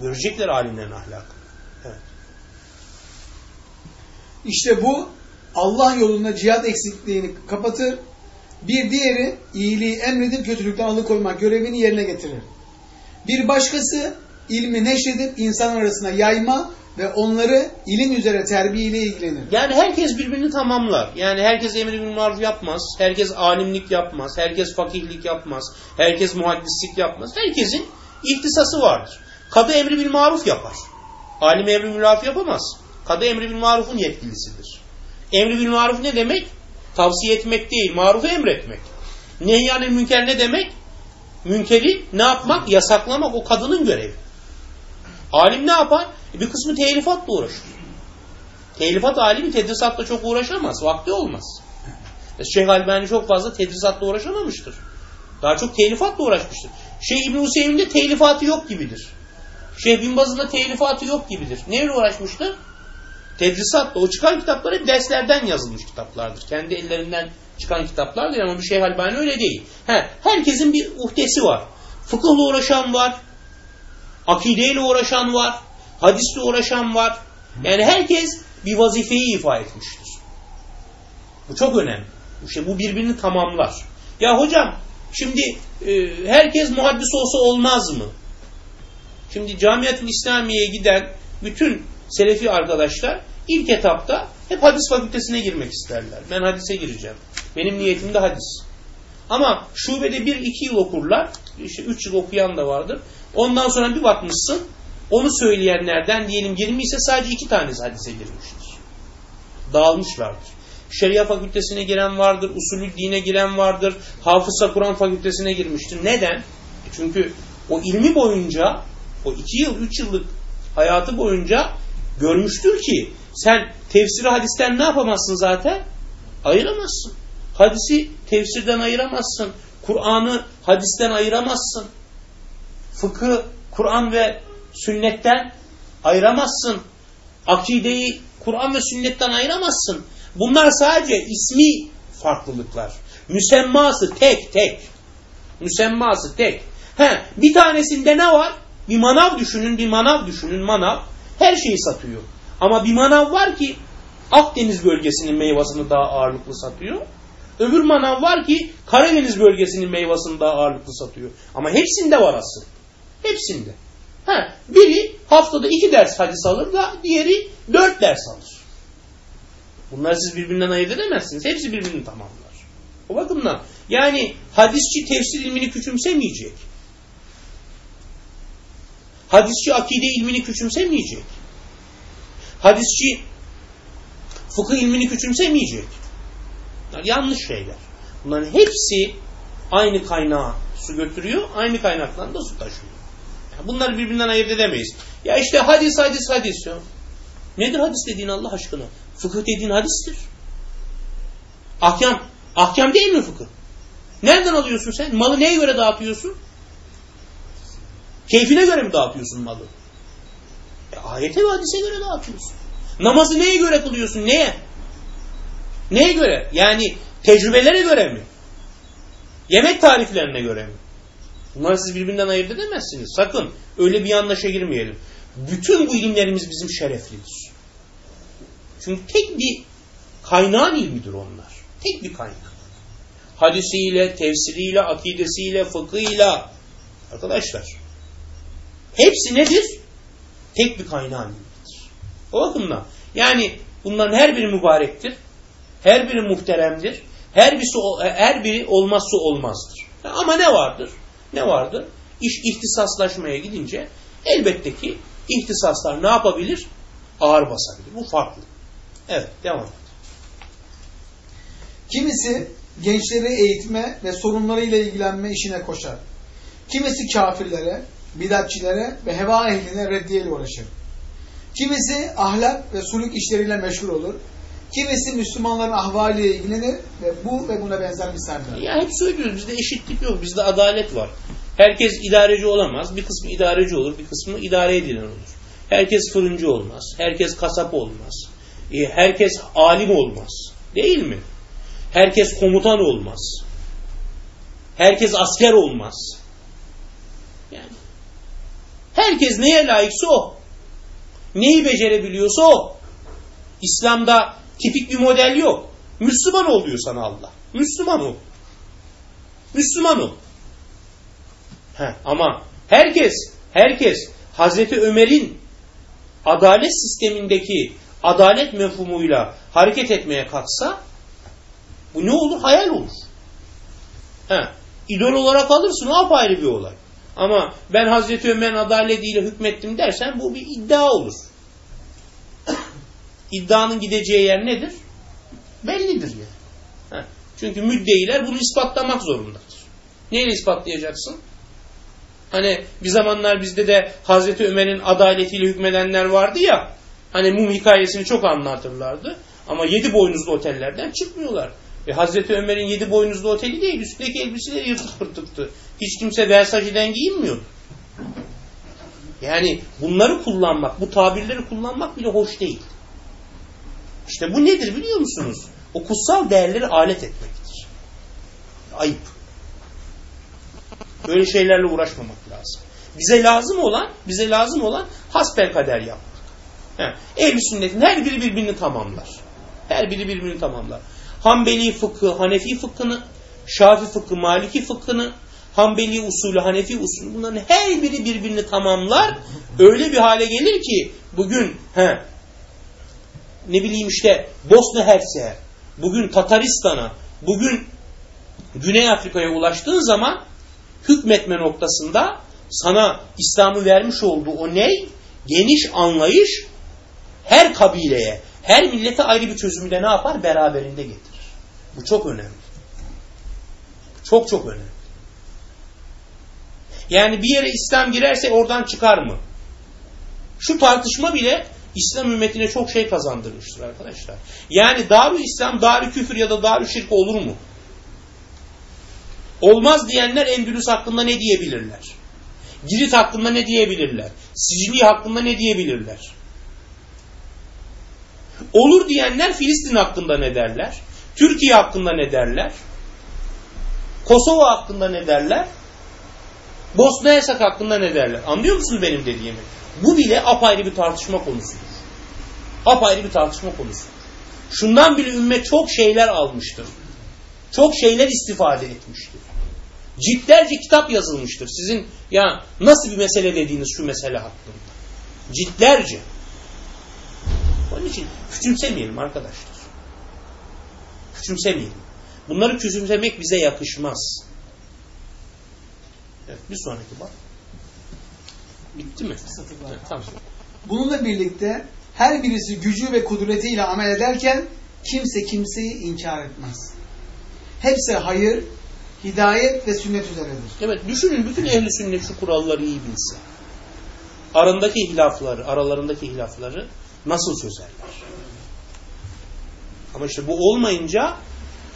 Görecekler alimlerin ahlakını. Evet. İşte bu Allah yolunda cihat eksikliğini kapatır. Bir diğeri iyiliği emredip kötülükten alıkoymak görevini yerine getirir. Bir başkası ilmi neşredip insan arasına yayma ve onları ilim üzere terbiye ile ilgilenir. Yani herkes birbirini tamamlar. Yani herkes emri bil maruf yapmaz. Herkes alimlik yapmaz. Herkes fakihlik yapmaz. Herkes muhaddislik yapmaz. Herkesin ihtisası vardır. Kadı emri bil maruf yapar. Alim emri bil maruf yapamaz. Kadı emri bil marufun yetkilisidir. Emri bil maruf ne demek? Tavsiye etmek değil, marufu emretmek. Nehyanil münker ne demek? Münkeri ne yapmak? Yasaklamak o kadının görevi. Alim ne yapar? E, bir kısmı telifatla uğraşır. Telifat alimi tedrisatla çok uğraşamaz. Vakti olmaz. E, Şeyh Albani çok fazla tedrisatla uğraşamamıştır. Daha çok telifatla uğraşmıştır. Şeyh İbn Hüseyin de telifatı yok gibidir. Şeyh Bin Baz'ın da telifatı yok gibidir. Neyle uğraşmıştır? Tedrisatla. O çıkan kitaplar hep derslerden yazılmış kitaplardır. Kendi ellerinden çıkan kitaplar değil ama bir Şeyh Albani öyle değil. He, herkesin bir uhdesi var. Fıkıhla uğraşan var. Akideyle uğraşan var. Hadisle uğraşan var. Yani herkes bir vazifeyi ifa etmiştir. Bu çok önemli. İşte bu birbirini tamamlar. Ya hocam şimdi e, herkes muhaddis olsa olmaz mı? Şimdi Camiatül İslamiye'ye giden bütün Selefi arkadaşlar ilk etapta hep hadis fakültesine girmek isterler. Ben hadise gireceğim. Benim niyetim de hadis. Ama şubede bir iki yıl okurlar. işte üç yıl okuyan da vardır. Ondan sonra bir bakmışsın onu söyleyenlerden diyelim 20 ise sadece iki tanesi hadise girmiştir. Dağılmışlardır. Şeria fakültesine giren vardır, usulü dine giren vardır, hafıza Kur'an fakültesine girmiştir. Neden? E Çünkü o ilmi boyunca, o iki yıl, üç yıllık hayatı boyunca görmüştür ki sen tefsiri hadisten ne yapamazsın zaten? Ayıramazsın. Hadisi tefsirden ayıramazsın. Kur'an'ı hadisten ayıramazsın. Fıkı Kur'an ve sünnetten ayıramazsın. Akideyi Kur'an ve sünnetten ayıramazsın. Bunlar sadece ismi farklılıklar. Müsemması tek tek. Müsemması tek. He, bir tanesinde ne var? Bir manav düşünün, bir manav düşünün, manav her şeyi satıyor. Ama bir manav var ki Akdeniz bölgesinin meyvasını daha ağırlıklı satıyor. Öbür manav var ki Karadeniz bölgesinin meyvasını daha ağırlıklı satıyor. Ama hepsinde var asıl. Hepsinde. Ha, biri haftada iki ders hadis alır da diğeri dört ders alır. Bunları siz birbirinden ayırt edemezsiniz. Hepsi birbirini tamamlar. O bakımdan yani hadisçi tefsir ilmini küçümsemeyecek. Hadisçi akide ilmini küçümsemeyecek. Hadisçi fıkıh ilmini küçümsemeyecek. Bunlar yanlış şeyler. Bunların hepsi aynı kaynağa su götürüyor, aynı kaynaktan da su taşıyor. Yani bunları birbirinden ayırt edemeyiz. Ya işte hadis, hadis, hadis. Ya. Nedir hadis dediğin Allah aşkına? Fıkıh dediğin hadistir. Ahkam, ahkam değil mi fıkıh? Nereden alıyorsun sen? Malı neye göre dağıtıyorsun? Keyfine göre mi dağıtıyorsun malı? E, ayete ve hadise göre dağıtıyorsun. Namazı neye göre kılıyorsun? Neye? Neye göre? Yani tecrübelere göre mi? Yemek tariflerine göre mi? Bunları siz birbirinden ayırt edemezsiniz. Sakın öyle bir yanlışa girmeyelim. Bütün bu ilimlerimiz bizim şereflidir. Çünkü tek bir kaynağın ilmidir onlar. Tek bir kaynak. Hadisiyle, tefsiriyle, akidesiyle, fıkhıyla. Arkadaşlar. Hepsi nedir? Tek bir kaynağın ilmidir. O bakımdan. Yani bunların her biri mübarektir. Her biri muhteremdir. Her birisi, her biri olmazsa olmazdır. Ama ne vardır? Ne vardır? İş ihtisaslaşmaya gidince elbette ki ihtisaslar ne yapabilir? Ağır basabilir. Bu farklı. Evet, devam et. Kimisi gençleri eğitme ve sorunlarıyla ilgilenme işine koşar. Kimisi kafirlere, bidatçilere ve heva ehline reddiyeyle uğraşır. Kimisi ahlak ve suluk işleriyle meşgul olur. Kimisi Müslümanların ahvaliyle ilgilenir ve bu ve buna benzer misaller. Ya hep söylüyoruz bizde eşitlik yok, bizde adalet var. Herkes idareci olamaz, bir kısmı idareci olur, bir kısmı idare edilen olur. Herkes fırıncı olmaz, herkes kasap olmaz, e, herkes alim olmaz. Değil mi? Herkes komutan olmaz. Herkes asker olmaz. Herkes neye layıksa o. Neyi becerebiliyorsa o. İslam'da tipik bir model yok. Müslüman ol diyor sana Allah. Müslüman ol. Müslüman ol. He, ama herkes, herkes Hazreti Ömer'in adalet sistemindeki adalet mefhumuyla hareket etmeye kalksa bu ne olur? Hayal olur. He, idol olarak alırsın o apayrı bir olay. Ama ben Hazreti Ömer'in adaletiyle hükmettim dersen bu bir iddia olur. İddianın gideceği yer nedir? Bellidir yani. Çünkü müddeiler bunu ispatlamak zorundadır. Neyle ispatlayacaksın? Hani bir zamanlar bizde de Hazreti Ömer'in adaletiyle hükmedenler vardı ya, hani mum hikayesini çok anlatırlardı. Ama yedi boynuzlu otellerden çıkmıyorlar. E Hazreti Ömer'in yedi boynuzlu oteli değil, üstteki elbiseleri yırtık pırtıktı. Hiç kimse Versace'den giyinmiyor. Yani bunları kullanmak, bu tabirleri kullanmak bile hoş değil. İşte bu nedir biliyor musunuz? O kutsal değerleri alet etmektir. Ayıp. Böyle şeylerle uğraşmamak lazım. Bize lazım olan, bize lazım olan hasbelkader yapmak. Ehl-i sünnetin her biri birbirini tamamlar. Her biri birbirini tamamlar. Hanbeli fıkhı, Hanefi fıkhını, Şafi fıkhı, Maliki fıkhını, Hanbeli usulü, Hanefi usulü bunların her biri birbirini tamamlar. Öyle bir hale gelir ki bugün he, ne bileyim işte Bosna Hersek'e, bugün Tataristan'a, bugün Güney Afrika'ya ulaştığın zaman hükmetme noktasında sana İslam'ı vermiş olduğu o ney? Geniş anlayış her kabileye, her millete ayrı bir çözümü de ne yapar? Beraberinde getirir. Bu çok önemli. Çok çok önemli. Yani bir yere İslam girerse oradan çıkar mı? Şu tartışma bile İslam ümmetine çok şey kazandırmıştır arkadaşlar. Yani Darü İslam, Darü Küfür ya da Darü Şirk olur mu? Olmaz diyenler Endülüs hakkında ne diyebilirler? Girit hakkında ne diyebilirler? Sicili hakkında ne diyebilirler? Olur diyenler Filistin hakkında ne derler? Türkiye hakkında ne derler? Kosova hakkında ne derler? Bosna Hersek hakkında ne derler? Anlıyor musunuz benim dediğimi? Bu bile apayrı bir tartışma konusudur. Apayrı bir tartışma konusudur. Şundan bile ümmet çok şeyler almıştır. Çok şeyler istifade etmiştir. Ciltlerce kitap yazılmıştır. Sizin ya nasıl bir mesele dediğiniz şu mesele hakkında. Ciltlerce. Onun için küçümsemeyelim arkadaşlar. Küçümsemeyelim. Bunları küçümsemek bize yakışmaz. Evet, bir sonraki bak. Bitti mi? Evet, tamam. Bununla birlikte her birisi gücü ve kudretiyle amel ederken kimse kimseyi inkar etmez. Hepsi hayır, hidayet ve sünnet üzeredir. Evet düşünün bütün ehli sünnet şu kuralları iyi bilse. Arındaki hilafları, aralarındaki hilafları nasıl çözerler? Ama işte bu olmayınca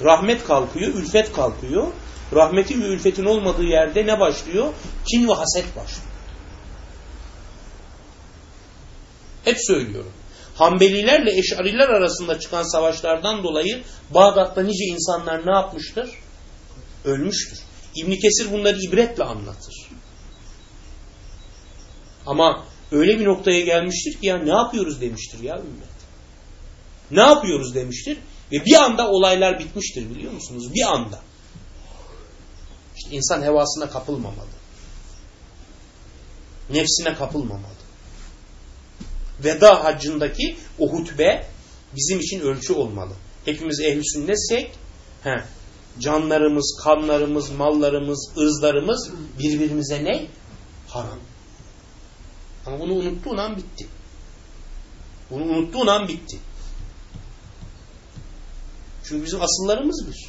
rahmet kalkıyor, ülfet kalkıyor. Rahmetin ve ülfetin olmadığı yerde ne başlıyor? Kin ve haset başlıyor. Hep söylüyorum. Hanbelilerle Eş'ariler arasında çıkan savaşlardan dolayı Bağdat'ta nice insanlar ne yapmıştır? Ölmüştür. İbn Kesir bunları ibretle anlatır. Ama öyle bir noktaya gelmiştir ki ya ne yapıyoruz demiştir ya ümmet. Ne yapıyoruz demiştir ve bir anda olaylar bitmiştir biliyor musunuz? Bir anda. İnsan hevasına kapılmamalı. Nefsine kapılmamalı. Veda haccındaki o hutbe bizim için ölçü olmalı. Hepimiz ehli sünnetsek he, canlarımız, kanlarımız, mallarımız, ırzlarımız birbirimize ne? Haram. Ama bunu unuttuğun an bitti. Bunu unuttuğun an bitti. Çünkü bizim asıllarımız bir.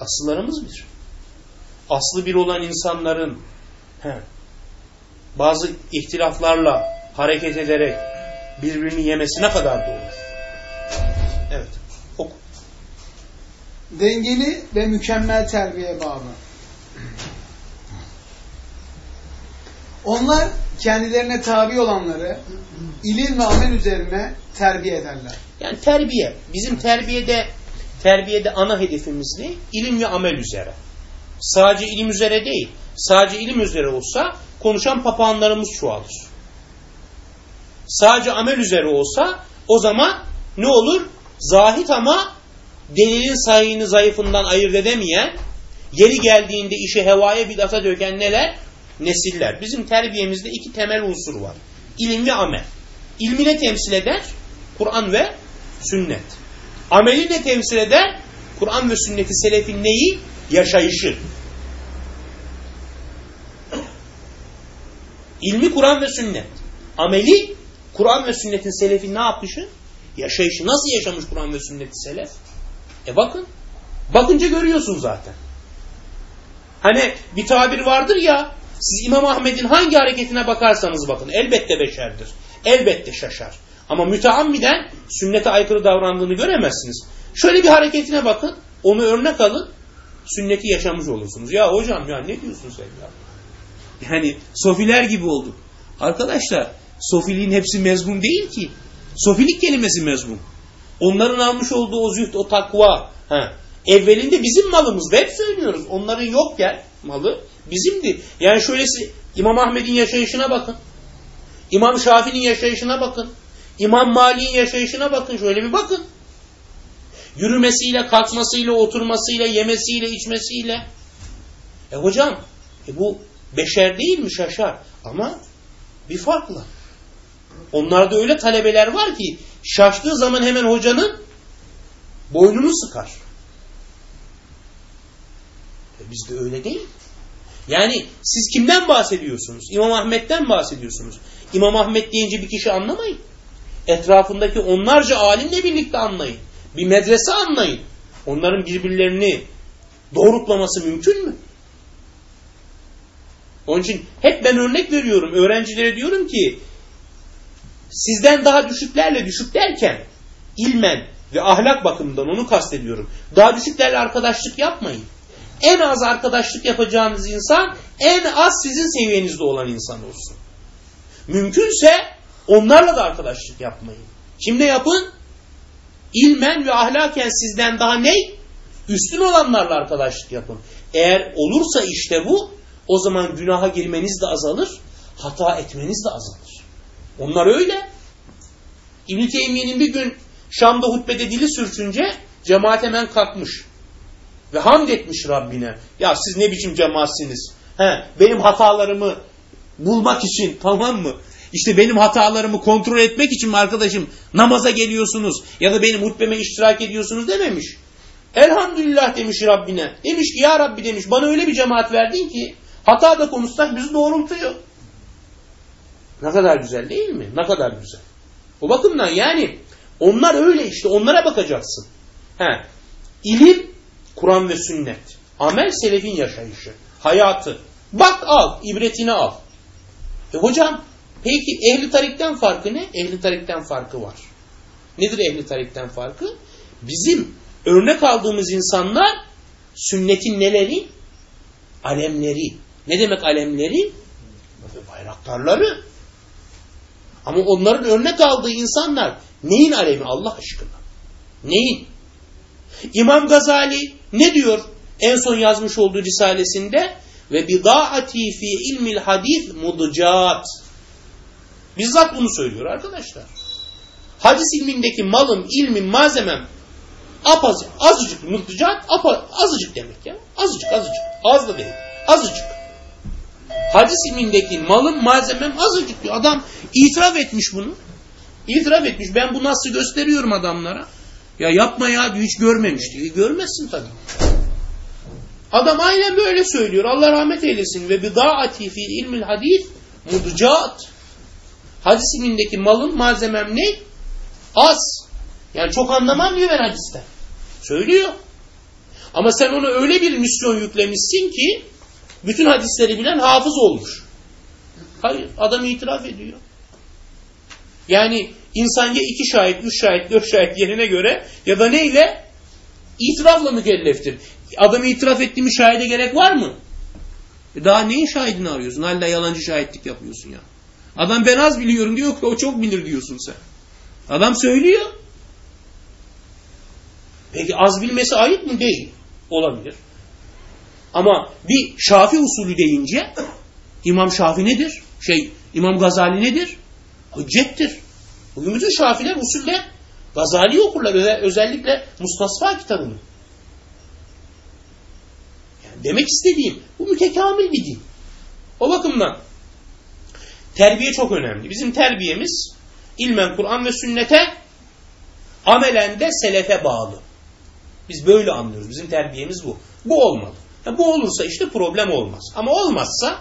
Asıllarımız bir. Aslı bir olan insanların he, bazı ihtilaflarla hareket ederek birbirini yemesine kadar da olur. Evet. Oku. Dengeli ve mükemmel terbiye babı. Onlar kendilerine tabi olanları ilim ve amel üzerine terbiye ederler. Yani terbiye. Bizim terbiyede terbiyede ana hedefimiz ne? İlim ve amel üzere. Sadece ilim üzere değil. Sadece ilim üzere olsa konuşan papağanlarımız çoğalır. Sadece amel üzere olsa o zaman ne olur? Zahit ama delilin sahihini zayıfından ayırt edemeyen, yeri geldiğinde işi hevaya bidata döken neler? Nesiller. Bizim terbiyemizde iki temel unsur var. İlim ve amel. İlmi ne temsil eder? Kur'an ve sünnet. Ameli ne temsil eder? Kur'an ve sünneti selefin neyi? Yaşayışı. İlmi Kur'an ve sünnet. Ameli Kur'an ve sünnetin selefin ne yapışı? Yaşayışı. Nasıl yaşamış Kur'an ve sünneti selef? E bakın. Bakınca görüyorsun zaten. Hani bir tabir vardır ya siz İmam Ahmet'in hangi hareketine bakarsanız bakın elbette beşerdir. Elbette şaşar. Ama müteammiden sünnete aykırı davrandığını göremezsiniz. Şöyle bir hareketine bakın. Onu örnek alın. Sünneti yaşamış olursunuz. Ya hocam ya ne diyorsun sen ya? Yani sofiler gibi olduk. Arkadaşlar sofiliğin hepsi mezmum değil ki. Sofilik kelimesi mezmum. Onların almış olduğu o zühd, o takva. Ha. Evvelinde bizim malımızdı. Hep söylüyoruz. Onların yokken malı bizimdi. Yani şöylesi İmam Ahmet'in yaşayışına bakın. İmam Şafii'nin yaşayışına bakın. İmam Mali'nin yaşayışına bakın. Şöyle bir bakın. Yürümesiyle, kalkmasıyla, oturmasıyla, yemesiyle, içmesiyle. E hocam e bu beşer değil mi şaşar? Ama bir farkla. Onlarda öyle talebeler var ki şaştığı zaman hemen hocanın boynunu sıkar. E bizde öyle değil. Yani siz kimden bahsediyorsunuz? İmam Ahmet'ten bahsediyorsunuz. İmam Ahmet deyince bir kişi anlamayın. Etrafındaki onlarca alimle birlikte anlayın. Bir medrese anlayın. Onların birbirlerini doğrultlaması mümkün mü? Onun için hep ben örnek veriyorum. Öğrencilere diyorum ki sizden daha düşüklerle düşük derken ilmen ve ahlak bakımından onu kastediyorum. Daha düşüklerle arkadaşlık yapmayın. En az arkadaşlık yapacağınız insan en az sizin seviyenizde olan insan olsun. Mümkünse onlarla da arkadaşlık yapmayın. Kimle yapın? İlmen ve ahlaken sizden daha ne? Üstün olanlarla arkadaşlık yapın. Eğer olursa işte bu o zaman günaha girmeniz de azalır, hata etmeniz de azalır. Onlar öyle. İbn-i Teymiye'nin bir gün Şam'da hutbede dili sürçünce cemaat hemen kalkmış. Ve hamd etmiş Rabbine. Ya siz ne biçim cemaatsiniz? He, benim hatalarımı bulmak için tamam mı? İşte benim hatalarımı kontrol etmek için mi arkadaşım namaza geliyorsunuz ya da benim hutbeme iştirak ediyorsunuz dememiş. Elhamdülillah demiş Rabbine. Demiş ki ya Rabbi demiş bana öyle bir cemaat verdin ki hata da konuşsak bizi doğrultuyor. Ne kadar güzel değil mi? Ne kadar güzel. O bakımdan yani onlar öyle işte onlara bakacaksın. He. İlim Kur'an ve sünnet. Amel selefin yaşayışı. Hayatı. Bak al, ibretini al. E hocam peki ehli tarikten farkı ne? Ehli tarikten farkı var. Nedir ehli tarikten farkı? Bizim örnek aldığımız insanlar sünnetin neleri? Alemleri. Ne demek alemleri? Bayraktarları. Ama onların örnek aldığı insanlar neyin alemi Allah aşkına? Neyin? İmam Gazali ne diyor en son yazmış olduğu risalesinde? Ve bidaati fi ilmil hadis mudcat. Bizzat bunu söylüyor arkadaşlar. Hadis ilmindeki malım, ilmim, malzemem apaz, azıcık apa, azıcık demek ya. Azıcık, azıcık. Az da değil. Azıcık. Hadis ilmindeki malım, malzemem azıcık diyor. Adam itiraf etmiş bunu. İtiraf etmiş. Ben bu nasıl gösteriyorum adamlara. Ya yapma ya diyor, hiç görmemiş diyor. Görmezsin tabii. Adam aynen böyle söylüyor. Allah rahmet eylesin. Ve bidaati fi ilmil hadis mudcat. Hadis ilmindeki malın malzemem ne? Az. Yani çok anlamam diyor ben hadisten. Söylüyor. Ama sen ona öyle bir misyon yüklemişsin ki bütün hadisleri bilen hafız olmuş. Hayır. Adam itiraf ediyor. Yani insan ya iki şahit, üç şahit, dört şahit yerine göre ya da neyle? İtirafla mükelleftir. Adam itiraf ettiğimi şahide gerek var mı? E daha neyin şahidini arıyorsun? Hala yalancı şahitlik yapıyorsun ya. Adam ben az biliyorum diyor ki o çok bilir diyorsun sen. Adam söylüyor. Peki az bilmesi ayıp mı? Değil. Olabilir. Ama bir Şafi usulü deyince İmam Şafi nedir? Şey İmam Gazali nedir? Hüccettir. Bugün bütün Şafiler usulle Gazali okurlar. Özellikle Mustasfa kitabını. Yani demek istediğim bu mütekamil bir din. O bakımdan terbiye çok önemli. Bizim terbiyemiz ilmen Kur'an ve sünnete amelen de selefe bağlı. Biz böyle anlıyoruz. Bizim terbiyemiz bu. Bu olmalı. Ya bu olursa işte problem olmaz. Ama olmazsa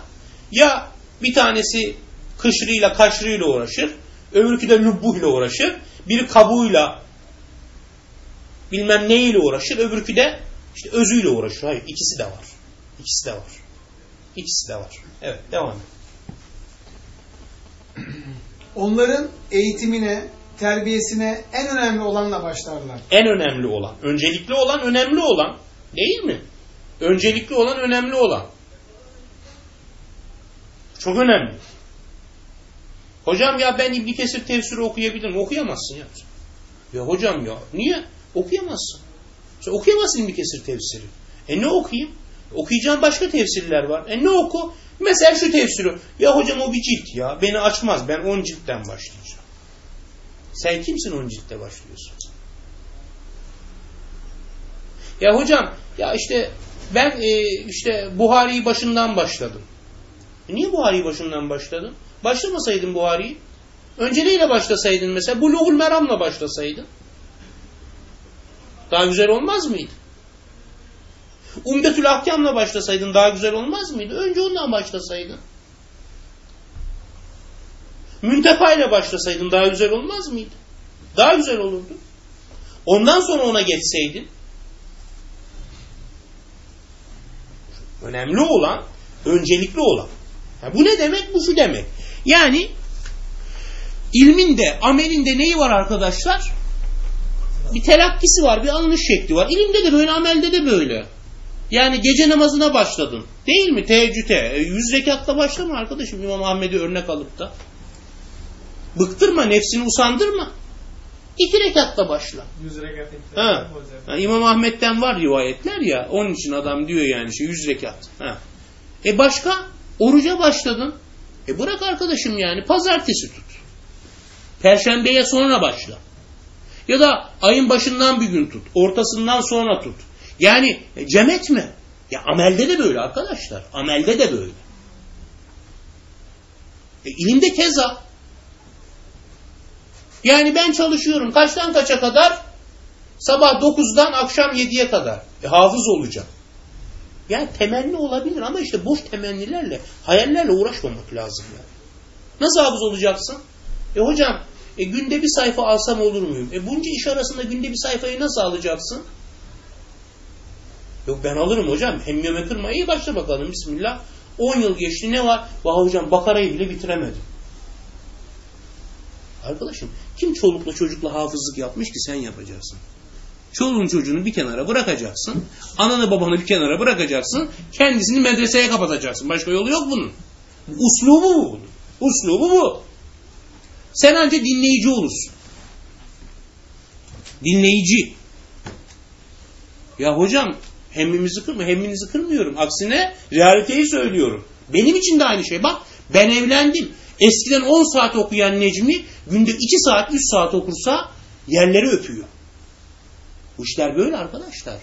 ya bir tanesi kışrıyla kaşrıyla uğraşır, öbürkü de lubbuhla uğraşır, biri kabuğuyla bilmem neyle uğraşır, öbürkü de işte özüyle uğraşır. Hayır, ikisi de var. İkisi de var. İkisi de var. Evet, devam et. Onların eğitimine, terbiyesine en önemli olanla başlarlar. En önemli olan, öncelikli olan, önemli olan değil mi? Öncelikli olan, önemli olan. Çok önemli. Hocam ya ben İbn Kesir tefsiri okuyabilirim. Okuyamazsın ya. Ya hocam ya niye? Okuyamazsın. Sen okuyamazsın İbn Kesir tefsiri. E ne okuyayım? Okuyacağın başka tefsirler var. E ne oku? Mesela şu tefsiri. Ya hocam o bir cilt ya. Beni açmaz. Ben 10 ciltten başlayacağım. Sen kimsin 10 ciltte başlıyorsun? Ya hocam ya işte ben e, işte Buhari'yi başından başladım. E niye Buhari'yi başından başladın? Başlamasaydın Buhari'yi. Önce neyle başlasaydın mesela? Buluğul Meram'la başlasaydın. Daha güzel olmaz mıydı? Umdetül Ahkam'la başlasaydın daha güzel olmaz mıydı? Önce ondan başlasaydın. Münteka ile başlasaydın daha güzel olmaz mıydı? Daha güzel olurdu. Ondan sonra ona geçseydin. Önemli olan, öncelikli olan. Ya bu ne demek? Bu şu demek. Yani ilmin de, amelin de neyi var arkadaşlar? Bir telakkisi var, bir alınış şekli var. İlimde de böyle, amelde de böyle. Yani gece namazına başladın. Değil mi? Teheccüde. E, yüz rekatla başlama arkadaşım İmam Ahmet'i örnek alıp da. Bıktırma, nefsini usandırma. İki rekatla başla. 100 rekat Ha. Ha, İmam Ahmet'ten var rivayetler ya. Onun için adam diyor yani şey 100 rekat. Ha. E başka? Oruca başladın. E bırak arkadaşım yani pazartesi tut. Perşembeye sonra başla. Ya da ayın başından bir gün tut. Ortasından sonra tut. Yani e, cem etme. Ya amelde de böyle arkadaşlar. Amelde de böyle. E, ilimde keza. Yani ben çalışıyorum. Kaçtan kaça kadar? Sabah 9'dan akşam 7'ye kadar. E, hafız olacağım. Yani temenni olabilir ama işte boş temennilerle, hayallerle uğraşmamak lazım yani. Nasıl hafız olacaksın? E hocam e, günde bir sayfa alsam olur muyum? E bunca iş arasında günde bir sayfayı nasıl alacaksın? Yok ben alırım hocam. Hem yeme kırma. İyi başla bakalım. Bismillah. 10 yıl geçti ne var? Vah hocam Bakara'yı bile bitiremedim. Arkadaşım kim çolukla çocukla hafızlık yapmış ki sen yapacaksın? Çoluğun çocuğunu bir kenara bırakacaksın. Ananı babanı bir kenara bırakacaksın. Kendisini medreseye kapatacaksın. Başka yolu yok bunun. Uslubu bu. bunun. Uslubu bu. Sen ancak dinleyici olursun. Dinleyici. Ya hocam hemmimizi kırma, hemminizi kırmıyorum. Aksine realiteyi söylüyorum. Benim için de aynı şey. Bak ben evlendim. Eskiden 10 saat okuyan Necmi günde 2 saat 3 saat okursa yerleri öpüyor. Bu işler böyle arkadaşlar.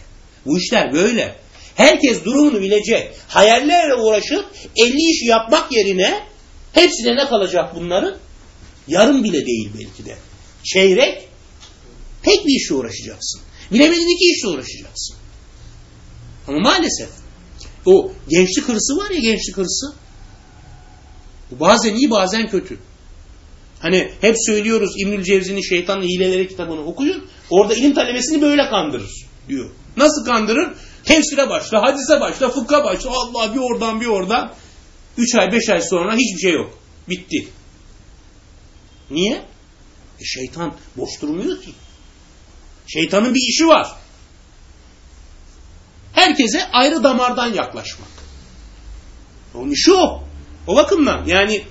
Bu işler böyle. Herkes durumunu bilecek. Hayallerle uğraşıp 50 iş yapmak yerine hepsine ne kalacak bunların? Yarım bile değil belki de. Çeyrek tek bir işle uğraşacaksın. Bilemedin iki işle uğraşacaksın. Ama maalesef o gençlik hırsı var ya gençlik hırsı. Bu bazen iyi bazen kötü. Hani hep söylüyoruz İbnül Cevzi'nin Şeytanın Hileleri kitabını okuyun. Orada ilim talebesini böyle kandırır diyor. Nasıl kandırır? Tefsire başla, hadise başla, fıkha başla. Allah bir oradan bir oradan. Üç ay beş ay sonra hiçbir şey yok. Bitti. Niye? E şeytan boş durmuyor ki. Şeytanın bir işi var. Herkese ayrı damardan yaklaşmak. Onun işi o. O bakımdan yani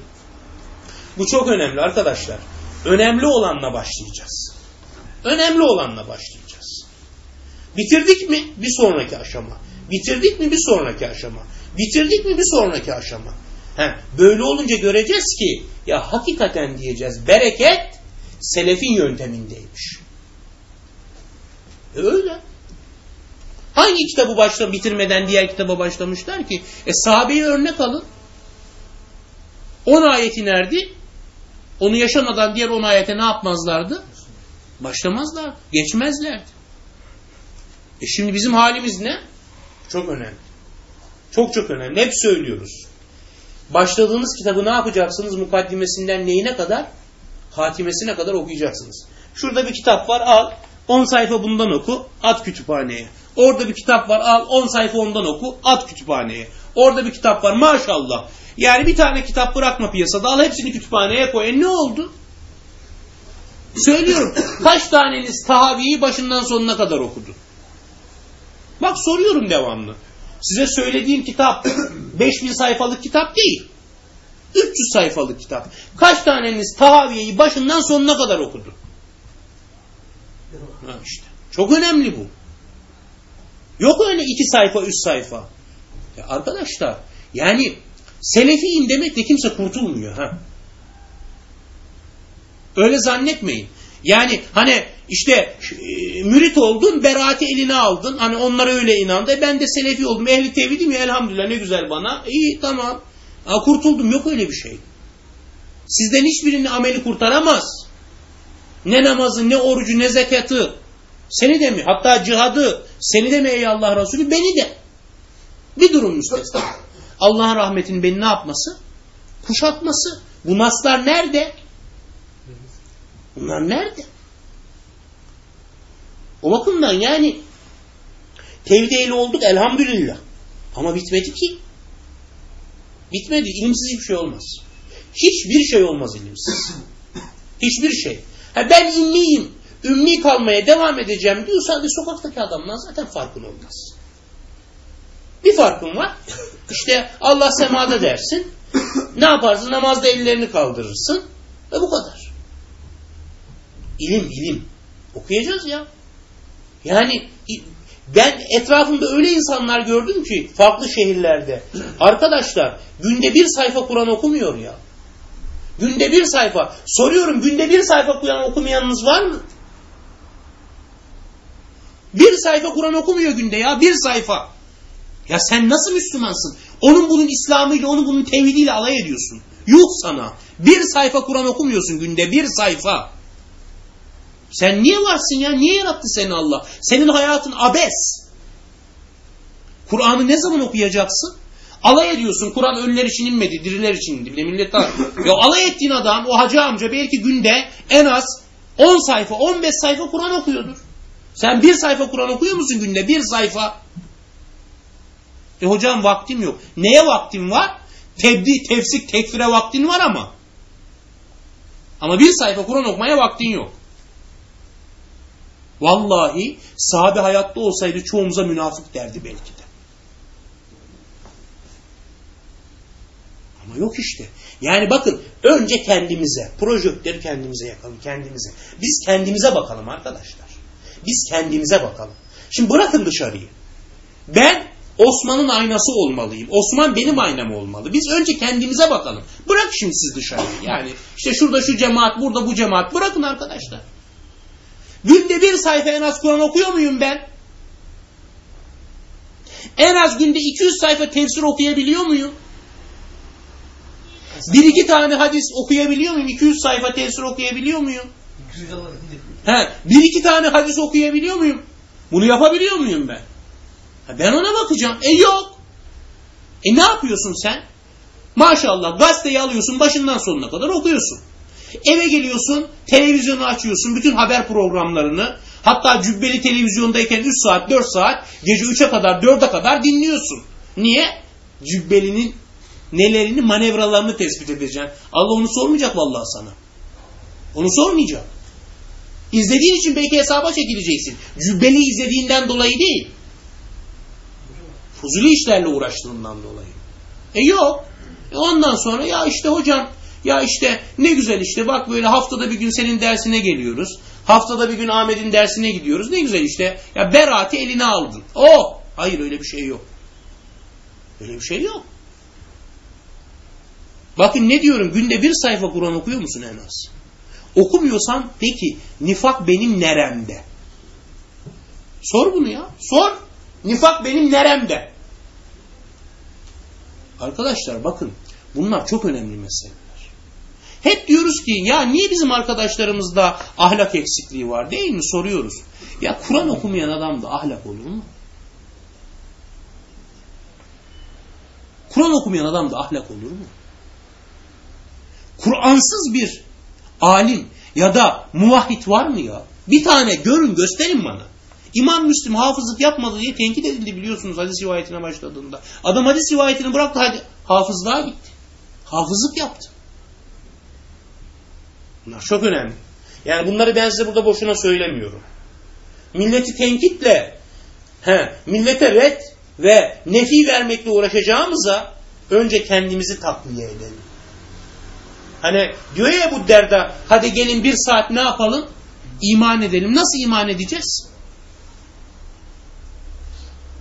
bu çok önemli arkadaşlar. Önemli olanla başlayacağız. Önemli olanla başlayacağız. Bitirdik mi bir sonraki aşama. Bitirdik mi bir sonraki aşama. Bitirdik mi bir sonraki aşama. He, böyle olunca göreceğiz ki ya hakikaten diyeceğiz bereket selefin yöntemindeymiş. E öyle. Hangi kitabı başla bitirmeden diğer kitaba başlamışlar ki? E sahabeyi örnek alın. 10 ayeti nerede? Onu yaşamadan diğer 10 ayete ne yapmazlardı? Başlamazlar. Geçmezlerdi. E şimdi bizim halimiz ne? Çok önemli. Çok çok önemli. Hep söylüyoruz. Başladığınız kitabı ne yapacaksınız? Mukaddimesinden neyine kadar? Hatimesine kadar okuyacaksınız. Şurada bir kitap var al. 10 sayfa bundan oku. At kütüphaneye. Orada bir kitap var al 10 sayfa ondan oku. At kütüphaneye. Orada bir kitap var maşallah. Yani bir tane kitap bırakma piyasada al hepsini kütüphaneye koy. E ne oldu? Söylüyorum. Kaç taneniz Tahavi'yi başından sonuna kadar okudu? Bak soruyorum devamlı. Size söylediğim kitap 5000 sayfalık kitap değil. 300 sayfalık kitap. Kaç taneniz Tahaviye'yi başından sonuna kadar okudu? Ha işte. Çok önemli bu. Yok öyle iki sayfa, üç sayfa. Ya arkadaşlar yani Selefiyim demekle kimse kurtulmuyor. ha. Öyle zannetmeyin. Yani hani işte e, mürit oldun, beraati eline aldın. Hani onlara öyle inandı. E ben de selefi oldum. Ehli tevhidim ya elhamdülillah ne güzel bana. İyi tamam. Ha, kurtuldum. Yok öyle bir şey. Sizden hiçbirini ameli kurtaramaz. Ne namazı, ne orucu, ne zekatı. Seni de mi? Hatta cihadı. Seni de mi ey Allah Resulü? Beni de. Bir durum müstesna. Allah'ın rahmetinin beni ne yapması? Kuşatması. Bu naslar nerede? Bunlar nerede? O bakımdan yani tevhid olduk elhamdülillah. Ama bitmedi ki. Bitmedi. İlimsiz hiçbir şey olmaz. Hiçbir şey olmaz ilimsiz. Hiçbir şey. Ha ben ümmiyim. Ümmi kalmaya devam edeceğim diyorsan de sokaktaki adamdan zaten farkın olmaz. Bir farkın var. İşte Allah semada dersin. Ne yaparsın? Namazda ellerini kaldırırsın. Ve bu kadar. İlim, ilim. Okuyacağız ya. Yani ben etrafımda öyle insanlar gördüm ki farklı şehirlerde. Arkadaşlar günde bir sayfa Kur'an okumuyor ya. Günde bir sayfa. Soruyorum günde bir sayfa Kur'an okumayanınız var mı? Bir sayfa Kur'an okumuyor günde ya. Bir sayfa. Ya sen nasıl Müslümansın? Onun bunun İslam'ıyla, onun bunun tevhidiyle alay ediyorsun. Yuh sana. Bir sayfa Kur'an okumuyorsun günde. Bir sayfa. Sen niye varsın ya? Niye yarattı seni Allah? Senin hayatın abes. Kur'an'ı ne zaman okuyacaksın? Alay ediyorsun. Kur'an ölüler için inmedi, diriler için indi. Bir de millet ya alay ettiğin adam, o hacı amca belki günde en az 10 sayfa, 15 sayfa Kur'an okuyordur. Sen bir sayfa Kur'an okuyor musun günde? Bir sayfa. E hocam vaktim yok. Neye vaktim var? Tebdi, tefsik, tekfire vaktin var ama. Ama bir sayfa Kur'an okumaya vaktin yok. Vallahi sahabe hayatta olsaydı çoğumuza münafık derdi belki de. Ama yok işte. Yani bakın önce kendimize, projektörü kendimize yakalım, kendimize. Biz kendimize bakalım arkadaşlar. Biz kendimize bakalım. Şimdi bırakın dışarıyı. Ben Osman'ın aynası olmalıyım. Osman benim aynam olmalı. Biz önce kendimize bakalım. Bırak şimdi siz dışarıyı. Yani işte şurada şu cemaat, burada bu cemaat. Bırakın arkadaşlar. Günde bir sayfa en az Kur'an okuyor muyum ben? En az günde 200 sayfa tefsir okuyabiliyor muyum? Bir iki tane hadis okuyabiliyor muyum? 200 sayfa tefsir okuyabiliyor muyum? He, bir iki tane hadis okuyabiliyor muyum? Bunu yapabiliyor muyum ben? Ha, ben ona bakacağım. E yok. E ne yapıyorsun sen? Maşallah gazeteyi alıyorsun başından sonuna kadar okuyorsun. Eve geliyorsun, televizyonu açıyorsun, bütün haber programlarını, hatta cübbeli televizyondayken 3 saat, 4 saat, gece 3'e kadar, 4'e kadar dinliyorsun. Niye? Cübbelinin nelerini, manevralarını tespit edeceksin. Allah onu sormayacak vallahi sana. Onu sormayacak. İzlediğin için belki hesaba çekileceksin. Cübbeli izlediğinden dolayı değil. Fuzuli işlerle uğraştığından dolayı. E yok. E ondan sonra ya işte hocam ya işte ne güzel işte bak böyle haftada bir gün senin dersine geliyoruz. Haftada bir gün Ahmet'in dersine gidiyoruz. Ne güzel işte. Ya Berat'i eline aldın. Oh! Hayır öyle bir şey yok. Öyle bir şey yok. Bakın ne diyorum günde bir sayfa Kur'an okuyor musun en az? Okumuyorsan peki nifak benim neremde? Sor bunu ya. Sor. Nifak benim neremde? Arkadaşlar bakın bunlar çok önemli meseleler. Hep diyoruz ki ya niye bizim arkadaşlarımızda ahlak eksikliği var değil mi soruyoruz. Ya Kur'an okumayan adam da ahlak olur mu? Kur'an okumayan adam da ahlak olur mu? Kur'ansız bir alim ya da muvahhid var mı ya? Bir tane görün gösterin bana. İmam Müslim hafızlık yapmadı diye tenkit edildi biliyorsunuz hadis rivayetine başladığında. Adam hadis rivayetini bıraktı hadi hafızlığa gitti. Hafızlık yaptı. Bunlar çok önemli. Yani bunları ben size burada boşuna söylemiyorum. Milleti tenkitle, he, millete red ve nefi vermekle uğraşacağımıza önce kendimizi takviye edelim. Hani diyor ya bu derda hadi gelin bir saat ne yapalım? İman edelim. Nasıl iman edeceğiz?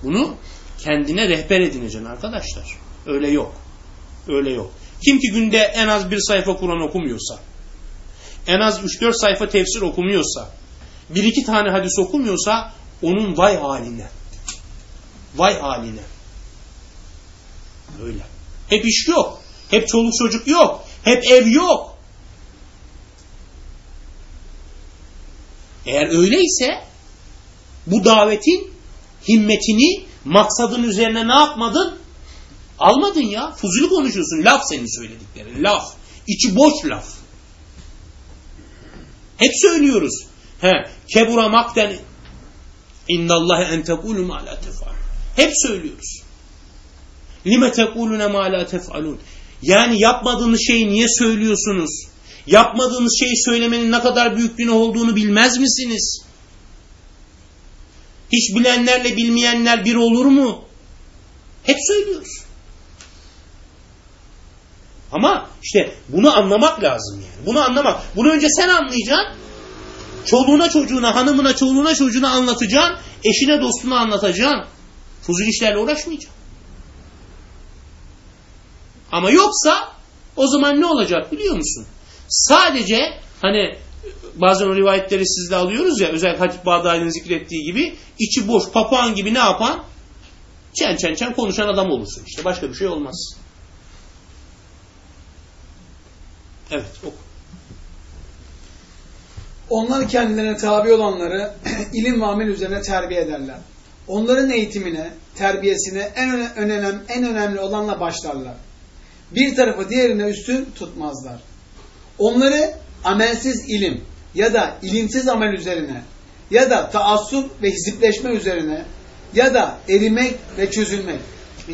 Bunu kendine rehber edineceksin arkadaşlar. Öyle yok. Öyle yok. Kim ki günde en az bir sayfa Kur'an okumuyorsa, en az 3-4 sayfa tefsir okumuyorsa, bir iki tane hadis okumuyorsa onun vay haline. Vay haline. Öyle. Hep iş yok. Hep çoluk çocuk yok. Hep ev yok. Eğer öyleyse bu davetin himmetini maksadın üzerine ne yapmadın? Almadın ya. Fuzuli konuşuyorsun. Laf senin söylediklerin. Laf. İçi boş laf. Hep söylüyoruz. He, kebura makten innallahi en tekulu ma la tef'al. Hep söylüyoruz. Lime tekulune ma la tef'alun. Yani yapmadığınız şeyi niye söylüyorsunuz? Yapmadığınız şeyi söylemenin ne kadar büyük günah olduğunu bilmez misiniz? Hiç bilenlerle bilmeyenler bir olur mu? Hep söylüyoruz. Ama işte bunu anlamak lazım yani. Bunu anlamak. Bunu önce sen anlayacaksın. Çoluğuna çocuğuna, hanımına, çoluğuna çocuğuna anlatacaksın. Eşine dostuna anlatacaksın. Fuzul işlerle uğraşmayacaksın. Ama yoksa o zaman ne olacak biliyor musun? Sadece hani bazen o rivayetleri sizde alıyoruz ya özellikle Hatip Bağdadi'nin zikrettiği gibi içi boş papağan gibi ne yapan? Çen çen çen konuşan adam olursun. İşte başka bir şey olmaz. Evet oku. Onlar kendilerine tabi olanları ilim ve amel üzerine terbiye ederler. Onların eğitimine, terbiyesine en, öne, önemli, en önemli olanla başlarlar. Bir tarafı diğerine üstün tutmazlar. Onları amelsiz ilim ya da ilimsiz amel üzerine ya da taassup ve hizipleşme üzerine ya da erimek ve çözülmek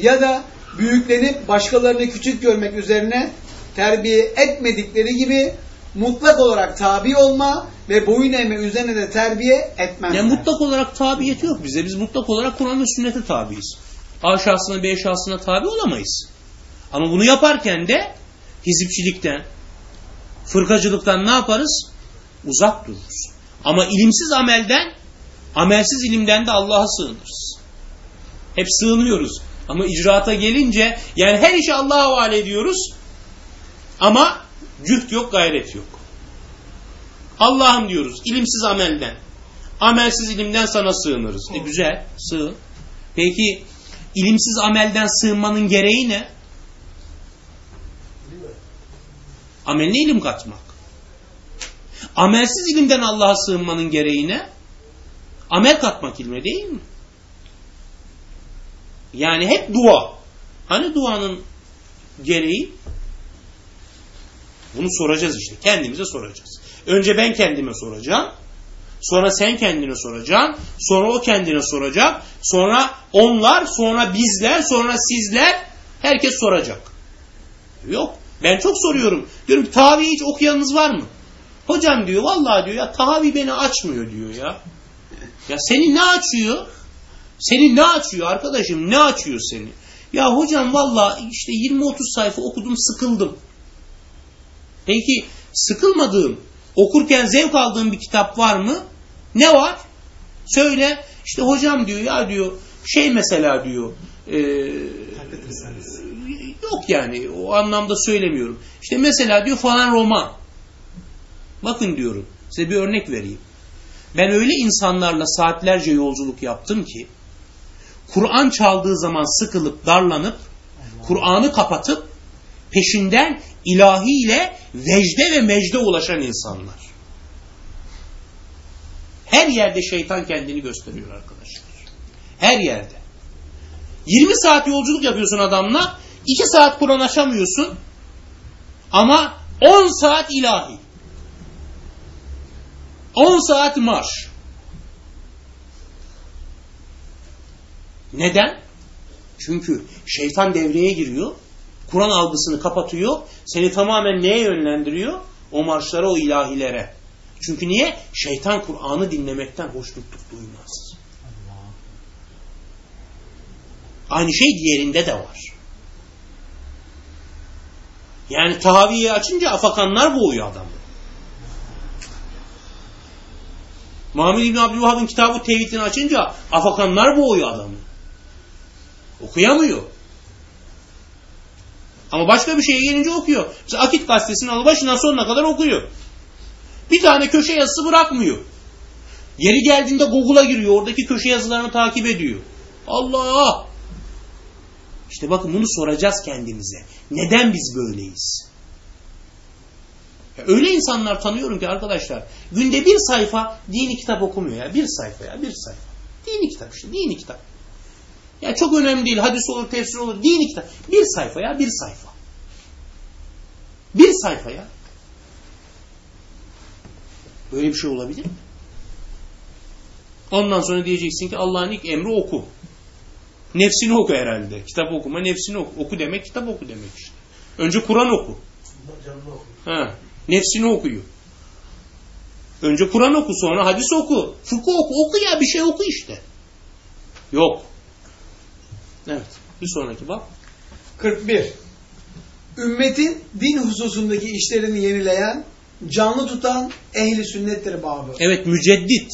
ya da büyüklenip başkalarını küçük görmek üzerine terbiye etmedikleri gibi mutlak olarak tabi olma ve boyun eğme üzerine de terbiye etmezler. Yani mutlak olarak tabiyeti yok bize. Biz mutlak olarak Kur'an ve sünnete tabiiz. A şahsına B şahsına tabi olamayız. Ama bunu yaparken de hizipçilikten, fırkacılıktan ne yaparız? Uzak dururuz. Ama ilimsiz amelden, amelsiz ilimden de Allah'a sığınırız. Hep sığınıyoruz. Ama icraata gelince yani her işi Allah'a havale ediyoruz. Ama cüht yok, gayret yok. Allah'ım diyoruz ilimsiz amelden. Amelsiz ilimden sana sığınırız. E güzel, sığın. Peki ilimsiz amelden sığınmanın gereği ne? Ameline ilim katmak. Amelsiz ilimden Allah'a sığınmanın gereği ne? Amel katmak ilme değil mi? Yani hep dua. Hani duanın gereği? Bunu soracağız işte. Kendimize soracağız. Önce ben kendime soracağım. Sonra sen kendine soracaksın. Sonra o kendine soracak. Sonra onlar, sonra bizler, sonra sizler. Herkes soracak. Yok. Ben çok soruyorum. Diyorum tabi hiç okuyanınız var mı? Hocam diyor vallahi diyor ya tabi beni açmıyor diyor ya. Ya seni ne açıyor? Seni ne açıyor arkadaşım? Ne açıyor seni? Ya hocam vallahi işte 20-30 sayfa okudum sıkıldım. Peki sıkılmadığım, okurken zevk aldığım bir kitap var mı? Ne var? Söyle. İşte hocam diyor ya diyor şey mesela diyor e, yok yani o anlamda söylemiyorum. İşte mesela diyor falan roman. Bakın diyorum size bir örnek vereyim. Ben öyle insanlarla saatlerce yolculuk yaptım ki Kur'an çaldığı zaman sıkılıp darlanıp Kur'an'ı kapatıp peşinden ilahiyle vecde ve mecde ulaşan insanlar. Her yerde şeytan kendini gösteriyor arkadaşlar. Her yerde. 20 saat yolculuk yapıyorsun adamla, 2 saat Kur'an aşamıyorsun ama 10 saat ilahi. 10 saat marş. Neden? Çünkü şeytan devreye giriyor. Kur'an algısını kapatıyor. Seni tamamen neye yönlendiriyor? O marşlara, o ilahilere. Çünkü niye? Şeytan Kur'an'ı dinlemekten hoşnutluk duymaz. Aynı şey diğerinde de var. Yani Tahaviye açınca afakanlar boğuyor adamı. Muhammed İbni Abdülvahab'ın kitabı tevhidini açınca afakanlar boğuyor adamı. Okuyamıyor. Ama başka bir şeye gelince okuyor. Mesela Akit gazetesini alıp başından sonuna kadar okuyor. Bir tane köşe yazısı bırakmıyor. Yeri geldiğinde Google'a giriyor. Oradaki köşe yazılarını takip ediyor. Allah! İşte bakın bunu soracağız kendimize. Neden biz böyleyiz? Ya öyle insanlar tanıyorum ki arkadaşlar günde bir sayfa dini kitap okumuyor ya. Bir sayfa ya bir sayfa. Dini kitap işte dini kitap. Ya çok önemli değil. Hadis olur, tefsir olur. Dini kitap. Bir sayfa ya bir sayfa. Bir sayfa ya. Böyle bir şey olabilir mi? Ondan sonra diyeceksin ki Allah'ın ilk emri oku. Nefsini oku herhalde. Kitap okuma nefsini oku. Oku demek kitap oku demek işte. Önce Kur'an oku. Ha, nefsini okuyor. Önce Kur'an oku sonra hadis oku. Fıkıh oku. Oku ya bir şey oku işte. Yok. Evet. Bir sonraki bak. 41. Ümmetin din hususundaki işlerini yenileyen, canlı tutan ehli sünnettir babı. Evet müceddit.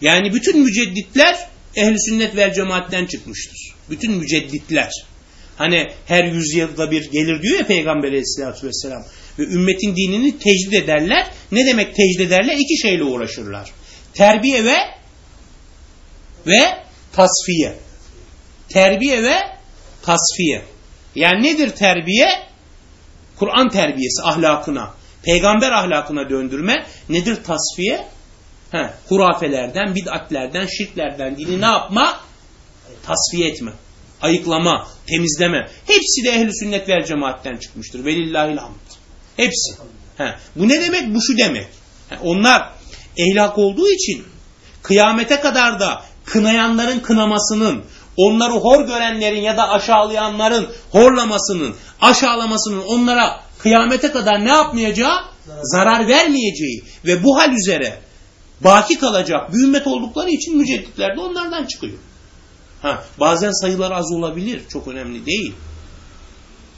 Yani bütün mücedditler ehli sünnet vel cemaatten çıkmıştır. Bütün mücedditler. Hani her yüzyılda bir gelir diyor ya Peygamber aleyhissalatü vesselam. Ve ümmetin dinini tecdid ederler. Ne demek tecdid ederler? İki şeyle uğraşırlar. Terbiye ve ve tasfiye. Terbiye ve tasfiye. Yani nedir terbiye? Kur'an terbiyesi ahlakına, peygamber ahlakına döndürme. Nedir tasfiye? He, hurafelerden, bid'atlerden, şirklerden dini ne yapma? Tasfiye etme, ayıklama, temizleme. Hepsi de ehli sünnet vel cemaatten çıkmıştır. Velillahil hamd. Hepsi. He, bu ne demek? Bu şu demek. He, onlar ehlak olduğu için kıyamete kadar da kınayanların kınamasının, onları hor görenlerin ya da aşağılayanların horlamasının, aşağılamasının onlara kıyamete kadar ne yapmayacağı? Zarar vermeyeceği ve bu hal üzere baki kalacak bir ümmet oldukları için mücedditler de onlardan çıkıyor. Ha, bazen sayılar az olabilir. Çok önemli değil.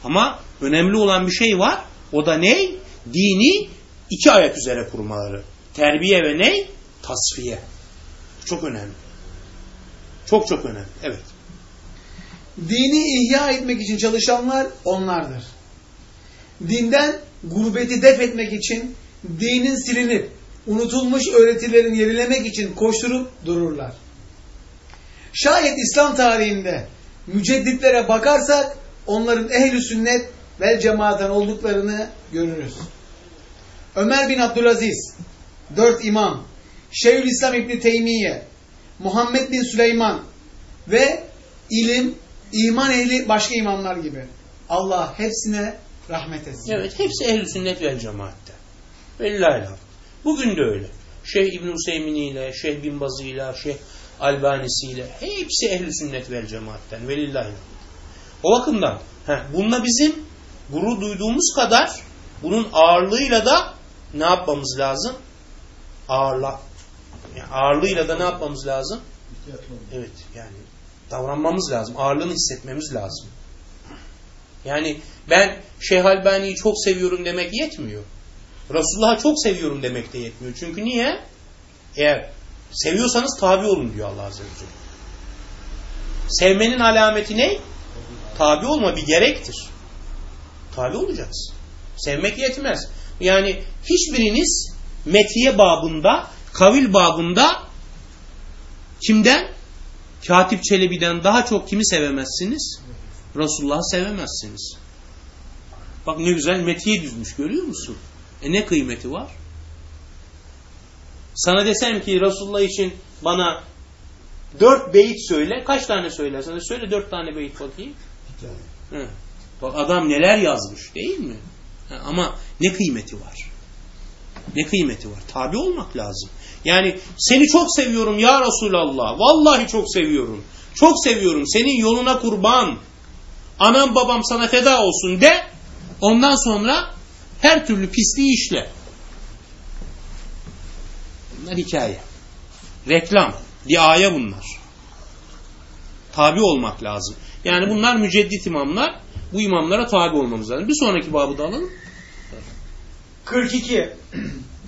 Ama önemli olan bir şey var. O da ne? Dini iki ayak üzere kurmaları. Terbiye ve ne? Tasfiye. Çok önemli. Çok çok önemli. Evet. Dini ihya etmek için çalışanlar onlardır. Dinden gurbeti def etmek için, dinin silinip unutulmuş öğretilerin yenilemek için koşturup dururlar. Şayet İslam tarihinde mücedditlere bakarsak onların ehli sünnet ve cemaatten olduklarını görürüz. Ömer bin Abdülaziz, dört imam, Şeyhülislam İbni Teymiye, Muhammed bin Süleyman ve ilim, iman ehli başka imamlar gibi. Allah hepsine rahmet etsin. Evet hepsi ehl sünnet vel cemaatte. Velillahi hamd. Bugün de öyle. Şeyh İbn Hüseyin ile, Şeyh Bin Bazı ile, Şeyh Albanisi ile hepsi ehl sünnet vel cemaatten. Velillahi. O bakımdan he, bununla bizim gurur duyduğumuz kadar bunun ağırlığıyla da ne yapmamız lazım? Ağırla. Yani ağırlığıyla da ne yapmamız lazım? Evet yani davranmamız lazım. Ağırlığını hissetmemiz lazım. Yani ben Şeyh Albani'yi çok seviyorum demek yetmiyor. Resulullah'ı çok seviyorum demek de yetmiyor. Çünkü niye? Eğer seviyorsanız tabi olun diyor Allah Azze ve Celle. Sevmenin alameti ne? Tabi olma bir gerektir. Tabi olacaksın. Sevmek yetmez. Yani hiçbiriniz metiye babında, kavil babında kimden? Katip Çelebi'den daha çok kimi sevemezsiniz? Resulullah'ı sevemezsiniz. Bak ne güzel metiye düzmüş görüyor musun? E ne kıymeti var? Sana desem ki Resulullah için bana dört beyit söyle. Kaç tane söylersen de söyle dört tane beyit bakayım. Hı. Bak adam neler yazmış değil mi? Ha, ama ne kıymeti var? Ne kıymeti var? Tabi olmak lazım. Yani seni çok seviyorum ya Resulallah. Vallahi çok seviyorum. Çok seviyorum. Senin yoluna kurban. Anam babam sana feda olsun de. Ondan sonra her türlü pisliği işle. Bunlar hikaye. Reklam. Diaya bunlar. Tabi olmak lazım. Yani bunlar müceddit imamlar. Bu imamlara tabi olmamız lazım. Bir sonraki babı da alalım. 42.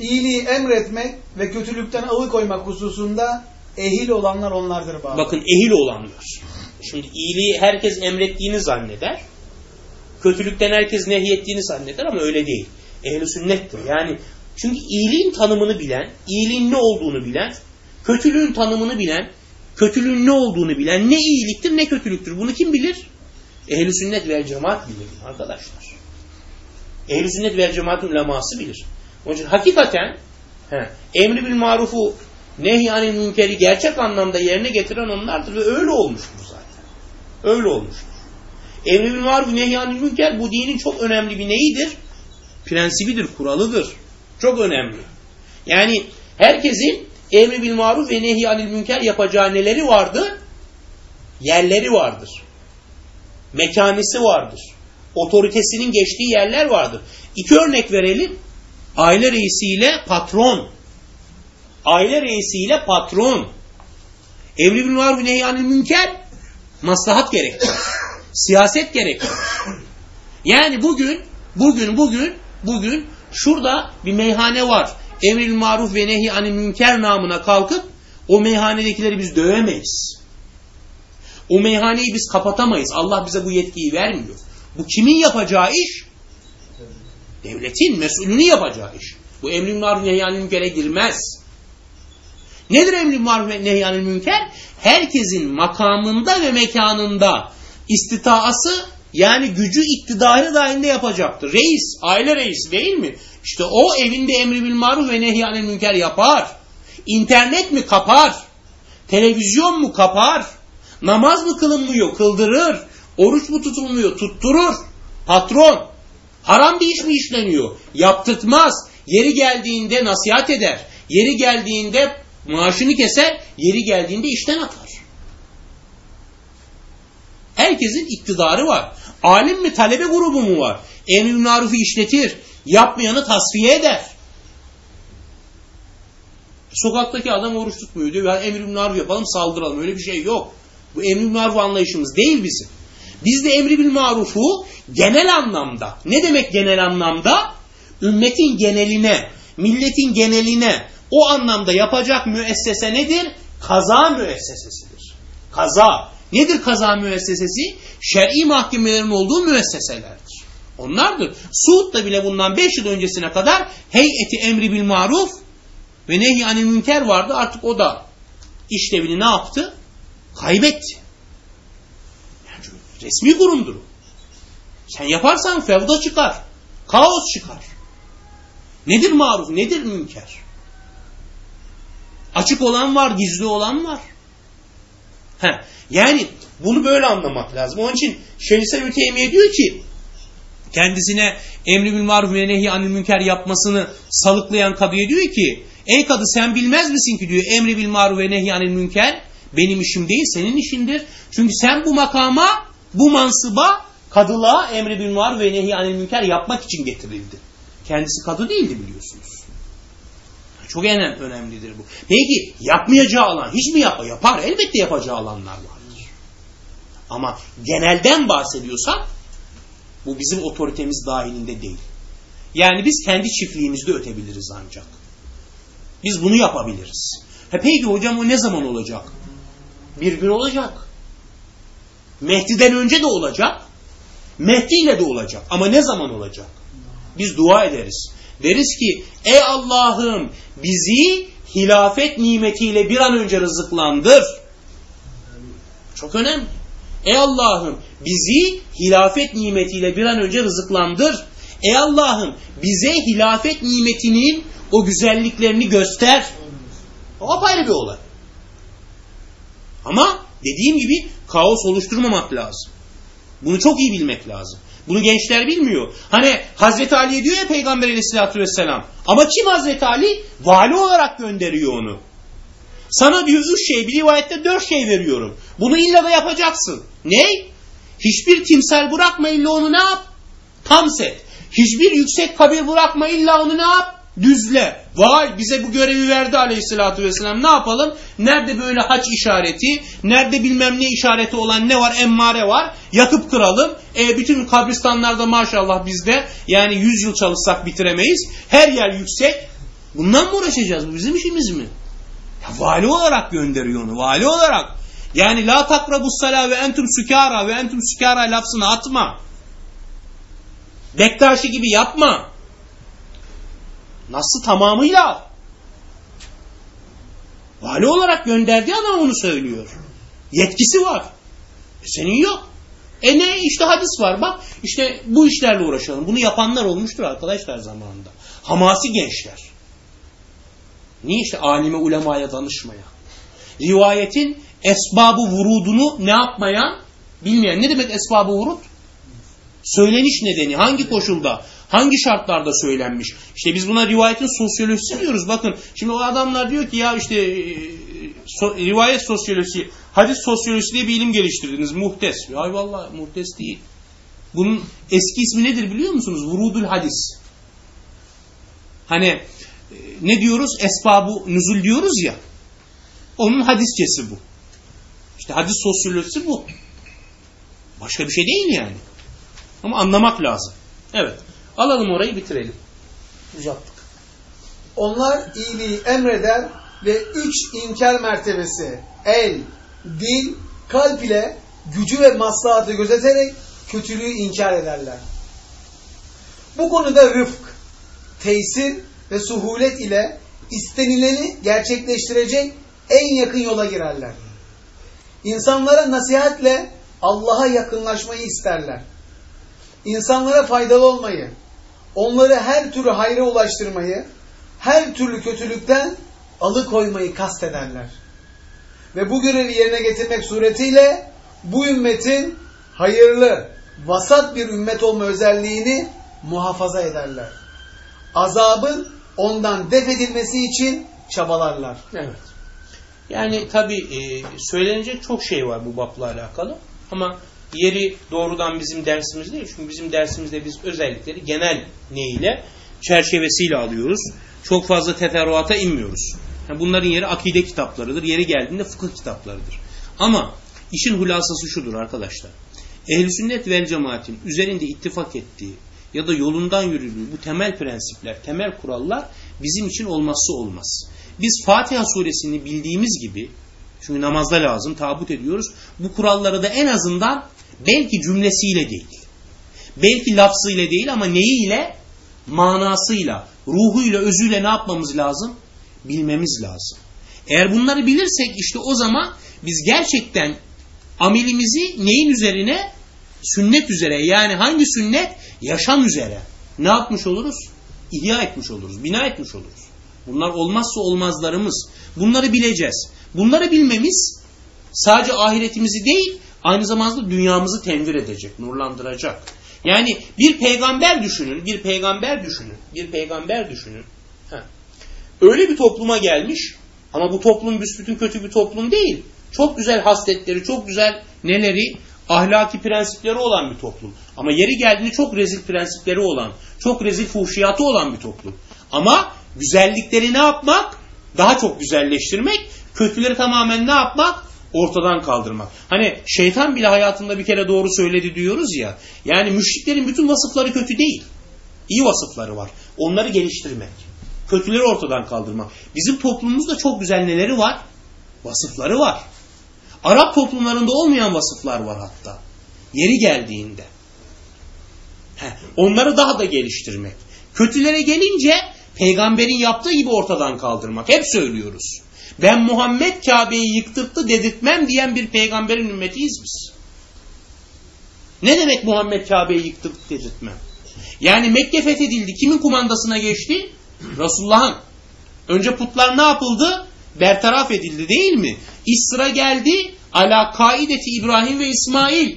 İyiliği emretmek ve kötülükten alıkoymak hususunda ehil olanlar onlardır baba. Bakın ehil olanlar. Şimdi iyiliği herkes emrettiğini zanneder. Kötülükten herkes nehyettiğini zanneder ama öyle değil. Ehli sünnettir. Yani çünkü iyiliğin tanımını bilen, iyiliğin ne olduğunu bilen, kötülüğün tanımını bilen, kötülüğün ne olduğunu bilen, ne iyiliktir ne kötülüktür. Bunu kim bilir? Ehli sünnet ve cemaat bilir arkadaşlar. Ehli sünnet ve cemaatin uleması bilir. Onun için hakikaten he, emri bil marufu nehyanil münkeri gerçek anlamda yerine getiren onlardır ve öyle olmuştur zaten. Öyle olmuştur. Emri bil maruf nehyanil münker bu dinin çok önemli bir neyidir? Prensibidir, kuralıdır. Çok önemli. Yani herkesin emri bil maruf ve nehyanil münker yapacağı neleri vardır? Yerleri vardır. Mekanisi vardır. Otoritesinin geçtiği yerler vardır. İki örnek verelim. Aile reisiyle patron. Aile reisiyle patron. Emri bil maruf nehyanil münker maslahat gerektirir. Siyaset gerektirir. Yani bugün, bugün, bugün, bugün şurada bir meyhane var. Emril maruf ve nehi anil münker namına kalkıp o meyhanedekileri biz dövemeyiz. O meyhaneyi biz kapatamayız. Allah bize bu yetkiyi vermiyor. Bu kimin yapacağı iş? Devletin, mesulünün yapacağı iş. Bu emri maruf nehi anil münkere girmez. Nedir emri maruf ve nehi anil münker? Herkesin makamında ve mekanında istitaası yani gücü iktidarı dahilinde yapacaktır. Reis, aile reisi değil mi? İşte o evinde emri bil maruf ve nehyanil münker yapar. İnternet mi kapar? Televizyon mu kapar? Namaz mı kılınmıyor? Kıldırır. Oruç mu tutulmuyor? Tutturur. Patron. Haram bir iş mi işleniyor? Yaptırtmaz. Yeri geldiğinde nasihat eder. Yeri geldiğinde maaşını keser. Yeri geldiğinde işten atar. Herkesin iktidarı var. Alim mi talebe grubu mu var? Emri marufu işletir. Yapmayanı tasfiye eder. Sokaktaki adam oruç tutmuyor diyor. Yani emri maruf yapalım saldıralım. Öyle bir şey yok. Bu emri maruf anlayışımız değil bizim. Biz de emri bil marufu genel anlamda. Ne demek genel anlamda? Ümmetin geneline, milletin geneline o anlamda yapacak müessese nedir? Kaza müessesesidir. Kaza. Nedir kaza müessesesi? Şer'i mahkemelerin olduğu müesseselerdir. Onlardır. Suud'da bile bundan 5 yıl öncesine kadar heyeti emri bil maruf ve nehy anil münker vardı. Artık o da işlevini ne yaptı? Kaybetti. Yani resmi kurumdur. Sen yaparsan fevda çıkar. Kaos çıkar. Nedir maruf? Nedir münker? Açık olan var, gizli olan var. Heh. Yani bunu böyle anlamak lazım. Onun için Şeyhülislam Teymiye diyor ki kendisine emri bil maruf ve nehi anil münker yapmasını salıklayan kadıya diyor ki ey kadı sen bilmez misin ki diyor emri bil maruf ve nehi anil münker benim işim değil senin işindir. Çünkü sen bu makama bu mansıba kadılığa emri bil maruf ve nehi anil münker yapmak için getirildi. Kendisi kadı değildi biliyorsunuz. Çok önemli, önemlidir bu. Peki yapmayacağı alan hiç mi yapar? Yapar. Elbette yapacağı alanlar vardır. Ama genelden bahsediyorsak bu bizim otoritemiz dahilinde değil. Yani biz kendi çiftliğimizde ötebiliriz ancak. Biz bunu yapabiliriz. He peki hocam o ne zaman olacak? Bir gün olacak. Mehdi'den önce de olacak. Mehdi ile de olacak. Ama ne zaman olacak? Biz dua ederiz. Deriz ki ey Allah'ım bizi hilafet nimetiyle bir an önce rızıklandır. Çok önemli. Ey Allah'ım bizi hilafet nimetiyle bir an önce rızıklandır. Ey Allah'ım bize hilafet nimetinin o güzelliklerini göster. O apayrı bir olay. Ama dediğim gibi kaos oluşturmamak lazım. Bunu çok iyi bilmek lazım. Bunu gençler bilmiyor. Hani Hazreti Ali diyor ya Peygamber aleyhissalatü vesselam. Ama kim Hazreti Ali? Vali olarak gönderiyor onu. Sana diyor üç şey, bir rivayette dört şey veriyorum. Bunu illa da yapacaksın. Ne? Hiçbir timsel bırakma illa onu ne yap? Tam set. Hiçbir yüksek kabir bırakma illa onu ne yap? Düzle. Vay bize bu görevi verdi aleyhissalatü vesselam. Ne yapalım? Nerede böyle haç işareti, nerede bilmem ne işareti olan ne var? Emmare var. Yakıp kıralım. E, bütün kabristanlarda maşallah bizde yani 100 yıl çalışsak bitiremeyiz. Her yer yüksek. Bundan mı uğraşacağız? Bu bizim işimiz mi? Ya vali olarak gönderiyor onu. Vali olarak. Yani la takrabus sala ve entum sükara ve entum sükara lafzını atma. Bektaşi gibi yapma. Nasıl tamamıyla al. Vali olarak gönderdiği adam onu söylüyor. Yetkisi var. E senin yok. E ne işte hadis var bak işte bu işlerle uğraşalım. Bunu yapanlar olmuştur arkadaşlar zamanında. Hamasi gençler. Niye işte alime ulemaya danışmaya? Rivayetin esbabı vurudunu ne yapmayan bilmeyen. Ne demek esbabı vurud? Söyleniş nedeni hangi koşulda, hangi şartlarda söylenmiş. İşte biz buna rivayetin sosyolojisi diyoruz. Bakın şimdi o adamlar diyor ki ya işte e, so, rivayet sosyolojisi, hadis sosyolojisi diye bir ilim geliştirdiniz. Muhtes. Ay vallahi muhtes değil. Bunun eski ismi nedir biliyor musunuz? Vurudul hadis. Hani e, ne diyoruz? Esbabı nüzul diyoruz ya. Onun hadisçesi bu. İşte hadis sosyolojisi bu. Başka bir şey değil yani. Ama anlamak lazım. Evet. Alalım orayı bitirelim. Uzattık. Onlar iyiliği emreder ve üç inkar mertebesi el, dil, kalp ile gücü ve maslahatı gözeterek kötülüğü inkar ederler. Bu konuda rıfk, tesir ve suhulet ile istenileni gerçekleştirecek en yakın yola girerler. İnsanlara nasihatle Allah'a yakınlaşmayı isterler. İnsanlara faydalı olmayı, onları her türlü hayra ulaştırmayı, her türlü kötülükten alıkoymayı kastederler. Ve bu görevi yerine getirmek suretiyle bu ümmetin hayırlı, vasat bir ümmet olma özelliğini muhafaza ederler. Azabın ondan def edilmesi için çabalarlar. Evet. Yani tabi e, söylenecek çok şey var bu bapla alakalı ama yeri doğrudan bizim dersimiz değil. Çünkü bizim dersimizde biz özellikleri genel neyle çerçevesiyle alıyoruz. Çok fazla teferruata inmiyoruz. Yani bunların yeri akide kitaplarıdır. Yeri geldiğinde fıkıh kitaplarıdır. Ama işin hulasası şudur arkadaşlar. Ehl-i sünnet vel cemaatin üzerinde ittifak ettiği ya da yolundan yürüdüğü bu temel prensipler, temel kurallar bizim için olmazsa olmaz. Biz Fatiha suresini bildiğimiz gibi çünkü namazda lazım, tabut ediyoruz. Bu kuralları da en azından belki cümlesiyle değil, belki lafzıyla değil ama neyiyle? Manasıyla, ruhuyla, özüyle ne yapmamız lazım? Bilmemiz lazım. Eğer bunları bilirsek işte o zaman biz gerçekten amelimizi neyin üzerine? Sünnet üzere. Yani hangi sünnet? Yaşam üzere. Ne yapmış oluruz? İhya etmiş oluruz, bina etmiş oluruz. Bunlar olmazsa olmazlarımız. Bunları bileceğiz. Bunları bilmemiz sadece ahiretimizi değil, aynı zamanda dünyamızı tenvir edecek, nurlandıracak. Yani bir peygamber düşünün, bir peygamber düşünün, bir peygamber düşünün. Heh. Öyle bir topluma gelmiş ama bu toplum büsbütün kötü bir toplum değil. Çok güzel hasletleri, çok güzel neleri, ahlaki prensipleri olan bir toplum. Ama yeri geldiğinde çok rezil prensipleri olan, çok rezil fuhşiyatı olan bir toplum. Ama güzellikleri ne yapmak? Daha çok güzelleştirmek, kötüleri tamamen ne yapmak? Ortadan kaldırmak. Hani şeytan bile hayatında bir kere doğru söyledi diyoruz ya. Yani müşriklerin bütün vasıfları kötü değil. İyi vasıfları var. Onları geliştirmek. Kötüleri ortadan kaldırmak. Bizim toplumumuzda çok güzel neleri var? Vasıfları var. Arap toplumlarında olmayan vasıflar var hatta. Yeri geldiğinde. Heh, onları daha da geliştirmek. Kötülere gelince peygamberin yaptığı gibi ortadan kaldırmak. Hep söylüyoruz. Ben Muhammed Kabe'yi yıktırttı dedirtmem diyen bir peygamberin ümmetiyiz biz. Ne demek Muhammed Kabe'yi yıktırttı dedirtmem? Yani Mekke fethedildi. Kimin kumandasına geçti? Resulullah'ın. Önce putlar ne yapıldı? Bertaraf edildi değil mi? İş geldi ala kaideti İbrahim ve İsmail.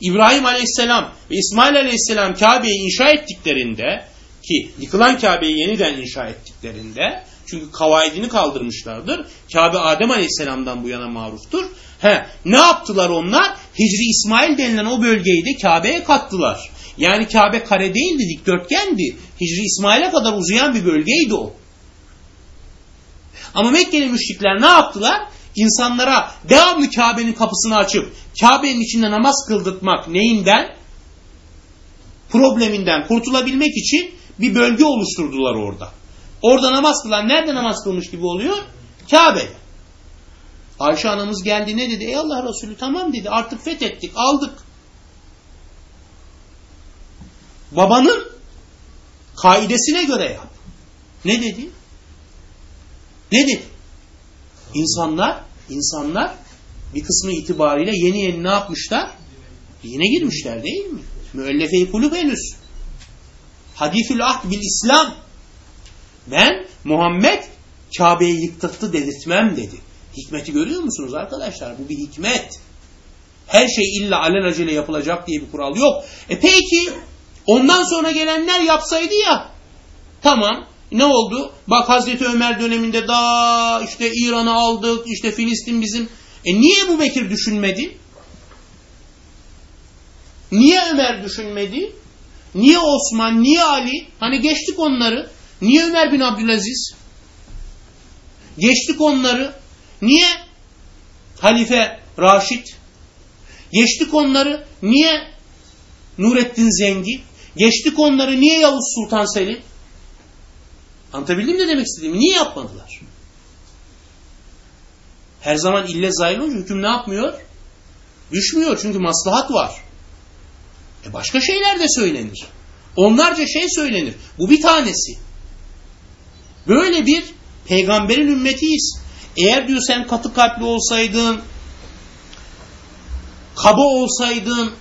İbrahim aleyhisselam ve İsmail aleyhisselam Kabe'yi inşa ettiklerinde ki yıkılan Kabe'yi yeniden inşa ettiklerinde çünkü kavaidini kaldırmışlardır. Kabe Adem Aleyhisselam'dan bu yana maruftur. He, ne yaptılar onlar? Hicri İsmail denilen o bölgeyi de Kabe'ye kattılar. Yani Kabe kare değildi, dikdörtgendi. Hicri İsmail'e kadar uzayan bir bölgeydi o. Ama Mekkeli müşrikler ne yaptılar? İnsanlara devamlı Kabe'nin kapısını açıp Kabe'nin içinde namaz kıldırtmak neyinden? Probleminden kurtulabilmek için bir bölge oluşturdular orada. Orada namaz kılan nerede namaz kılmış gibi oluyor? Kabe'de. Ayşe anamız geldi ne dedi? Ey Allah Resulü tamam dedi artık fethettik aldık. Babanın kaidesine göre yap. Ne dedi? Ne dedi? İnsanlar, insanlar bir kısmı itibariyle yeni yeni ne yapmışlar? Yine girmişler değil mi? Müellefe-i kulüp henüz. Hadifül ahd bil İslam. Ben Muhammed Kabe'yi yıktırttı dedirtmem dedi. Hikmeti görüyor musunuz arkadaşlar? Bu bir hikmet. Her şey illa alelacele yapılacak diye bir kural yok. E peki ondan sonra gelenler yapsaydı ya tamam ne oldu? Bak Hazreti Ömer döneminde daha işte İran'ı aldık, işte Filistin bizim. E niye bu Bekir düşünmedi? Niye Ömer düşünmedi? Niye Osman, niye Ali? Hani geçtik onları. Niye Ömer bin Abdülaziz? Geçtik onları. Niye Halife Raşid? Geçtik onları. Niye Nurettin Zengi? Geçtik onları. Niye Yavuz Sultan Selim? Anlatabildim ne demek istediğimi? Niye yapmadılar? Her zaman ille zahil olunca hüküm ne yapmıyor? Düşmüyor çünkü maslahat var. E başka şeyler de söylenir. Onlarca şey söylenir. Bu bir tanesi. Böyle bir peygamberin ümmetiyiz. Eğer diyor sen katı kalpli olsaydın, kaba olsaydın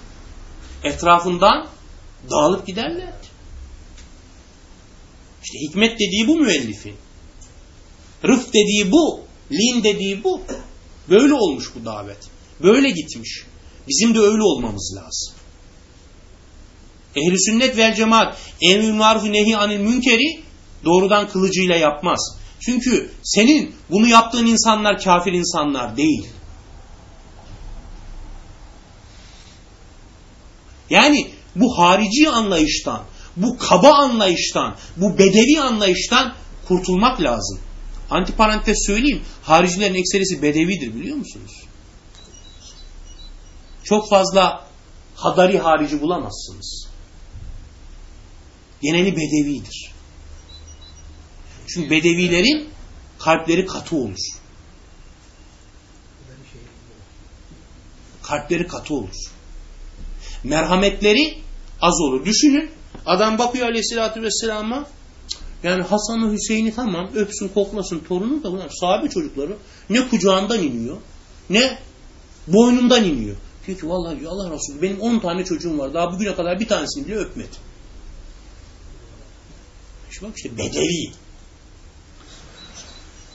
etrafından dağılıp giderlerdi. İşte hikmet dediği bu müellifin. Rıf dediği bu. Lin dediği bu. Böyle olmuş bu davet. Böyle gitmiş. Bizim de öyle olmamız lazım. Ehli sünnet vel cemaat emri marufu nehi anil münkeri doğrudan kılıcıyla yapmaz. Çünkü senin bunu yaptığın insanlar kafir insanlar değil. Yani bu harici anlayıştan, bu kaba anlayıştan, bu bedevi anlayıştan kurtulmak lazım. Antiparantez söyleyeyim, haricilerin ekserisi bedevidir biliyor musunuz? Çok fazla hadari harici bulamazsınız. Geneli bedevidir. Çünkü bedevilerin kalpleri katı olur. Kalpleri katı olur. Merhametleri az olur. Düşünün adam bakıyor aleyhissalatü vesselama yani Hasan'ı Hüseyin'i tamam öpsün koklasın torunu da bunlar sahabe çocukları ne kucağından iniyor ne boynundan iniyor. Diyor ki vallahi diyor, Allah Resulü benim 10 tane çocuğum var daha bugüne kadar bir tanesini bile öpmedi. İşte bak işte bedevi.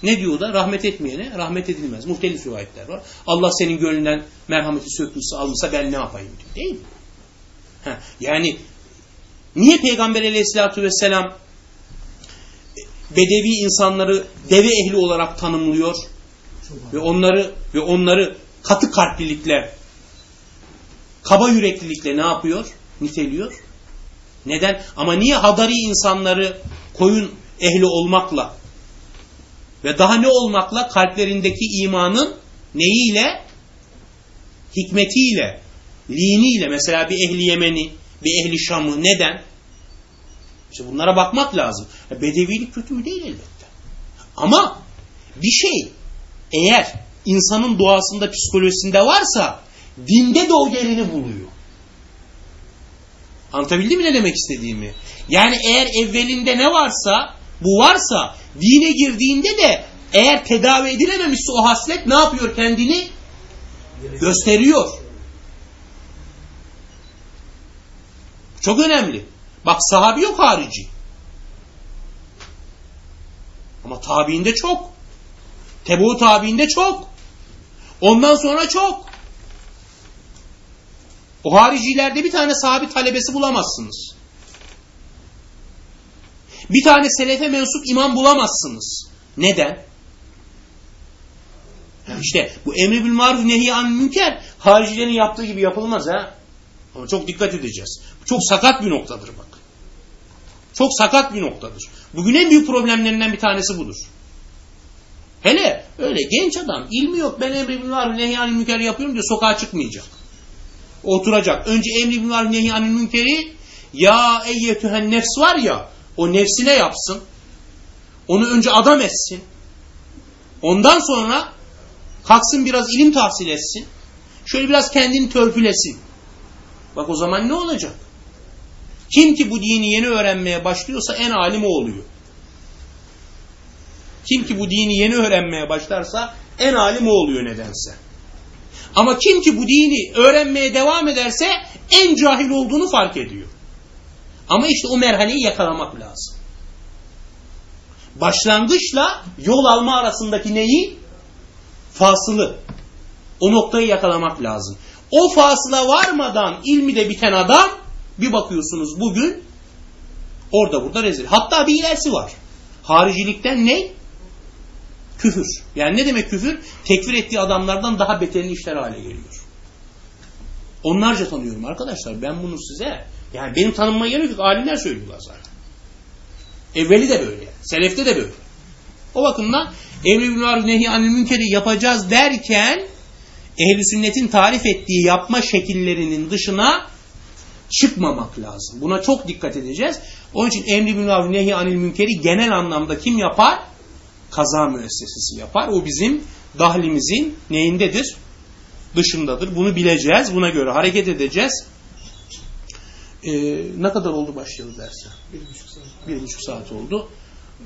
Ne diyor da? Rahmet etmeyene rahmet edilmez. Muhtelif rivayetler var. Allah senin gönlünden merhameti sökmüşse almışsa ben ne yapayım diyor. Değil mi? Ha, yani niye Peygamber aleyhissalatü vesselam bedevi insanları deve ehli olarak tanımlıyor ve onları ve onları katı kalplilikle kaba yüreklilikle ne yapıyor? Niteliyor. Neden? Ama niye hadari insanları koyun ehli olmakla ve daha ne olmakla kalplerindeki imanın neyiyle? Hikmetiyle, liniyle mesela bir ehli Yemeni, bir ehli Şam'ı neden? İşte bunlara bakmak lazım. Bedevilik kötü mü değil elbette. Ama bir şey eğer insanın doğasında, psikolojisinde varsa dinde de o yerini buluyor. Anlatabildim mi ne demek istediğimi? Yani eğer evvelinde ne varsa, bu varsa dine girdiğinde de eğer tedavi edilememişse o haslet ne yapıyor kendini? Gösteriyor. Çok önemli. Bak sahabi yok harici. Ama tabiinde çok. Tebu tabiinde çok. Ondan sonra çok. O haricilerde bir tane sahabi talebesi bulamazsınız. Bir tane selefe mensup imam bulamazsınız. Neden? İşte bu emri bil maruf nehi an münker haricilerin yaptığı gibi yapılmaz ha. Ama çok dikkat edeceğiz. Çok sakat bir noktadır bak. Çok sakat bir noktadır. Bugün en büyük problemlerinden bir tanesi budur. Hele öyle genç adam ilmi yok ben emri bil maruf nehi anil münker yapıyorum diyor sokağa çıkmayacak. Oturacak. Önce emri bil maruf nehi anil münkeri ya eyyetühen nefs var ya o nefsine yapsın. Onu önce adam etsin. Ondan sonra kalksın biraz ilim tahsil etsin. Şöyle biraz kendini törpülesin. Bak o zaman ne olacak? Kim ki bu dini yeni öğrenmeye başlıyorsa en alim o oluyor. Kim ki bu dini yeni öğrenmeye başlarsa en alim o oluyor nedense. Ama kim ki bu dini öğrenmeye devam ederse en cahil olduğunu fark ediyor. Ama işte o merhaleyi yakalamak lazım. Başlangıçla yol alma arasındaki neyi? Fasılı. O noktayı yakalamak lazım. O fasıla varmadan ilmi de biten adam bir bakıyorsunuz bugün orada burada rezil. Hatta bir ilerisi var. Haricilikten ne? Küfür. Yani ne demek küfür? Tekfir ettiği adamlardan daha beterini işler hale geliyor. Onlarca tanıyorum arkadaşlar. Ben bunu size yani benim tanınmaya gerek yok. Alimler söylüyorlar zaten. Evveli de böyle. Selefte de böyle. O bakımdan emri bil maruf nehi anil münkeri yapacağız derken ehli sünnetin tarif ettiği yapma şekillerinin dışına çıkmamak lazım. Buna çok dikkat edeceğiz. Onun için emri bil maruf nehi anil münkeri genel anlamda kim yapar? Kaza müessesesi yapar. O bizim dahlimizin neyindedir? Dışındadır. Bunu bileceğiz. Buna göre hareket edeceğiz. Ee, ne kadar oldu başlayalı derse? Bir buçuk saat. Bir buçuk saat oldu. Ee,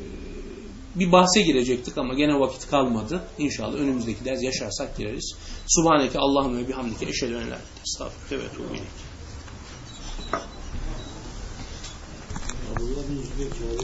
bir bahse girecektik ama gene vakit kalmadı. İnşallah önümüzdeki ders yaşarsak gireriz. Subhaneke Allahümme ve bihamdike eşhedü en la estağfurullah ve etûbü ileyk. Yüzde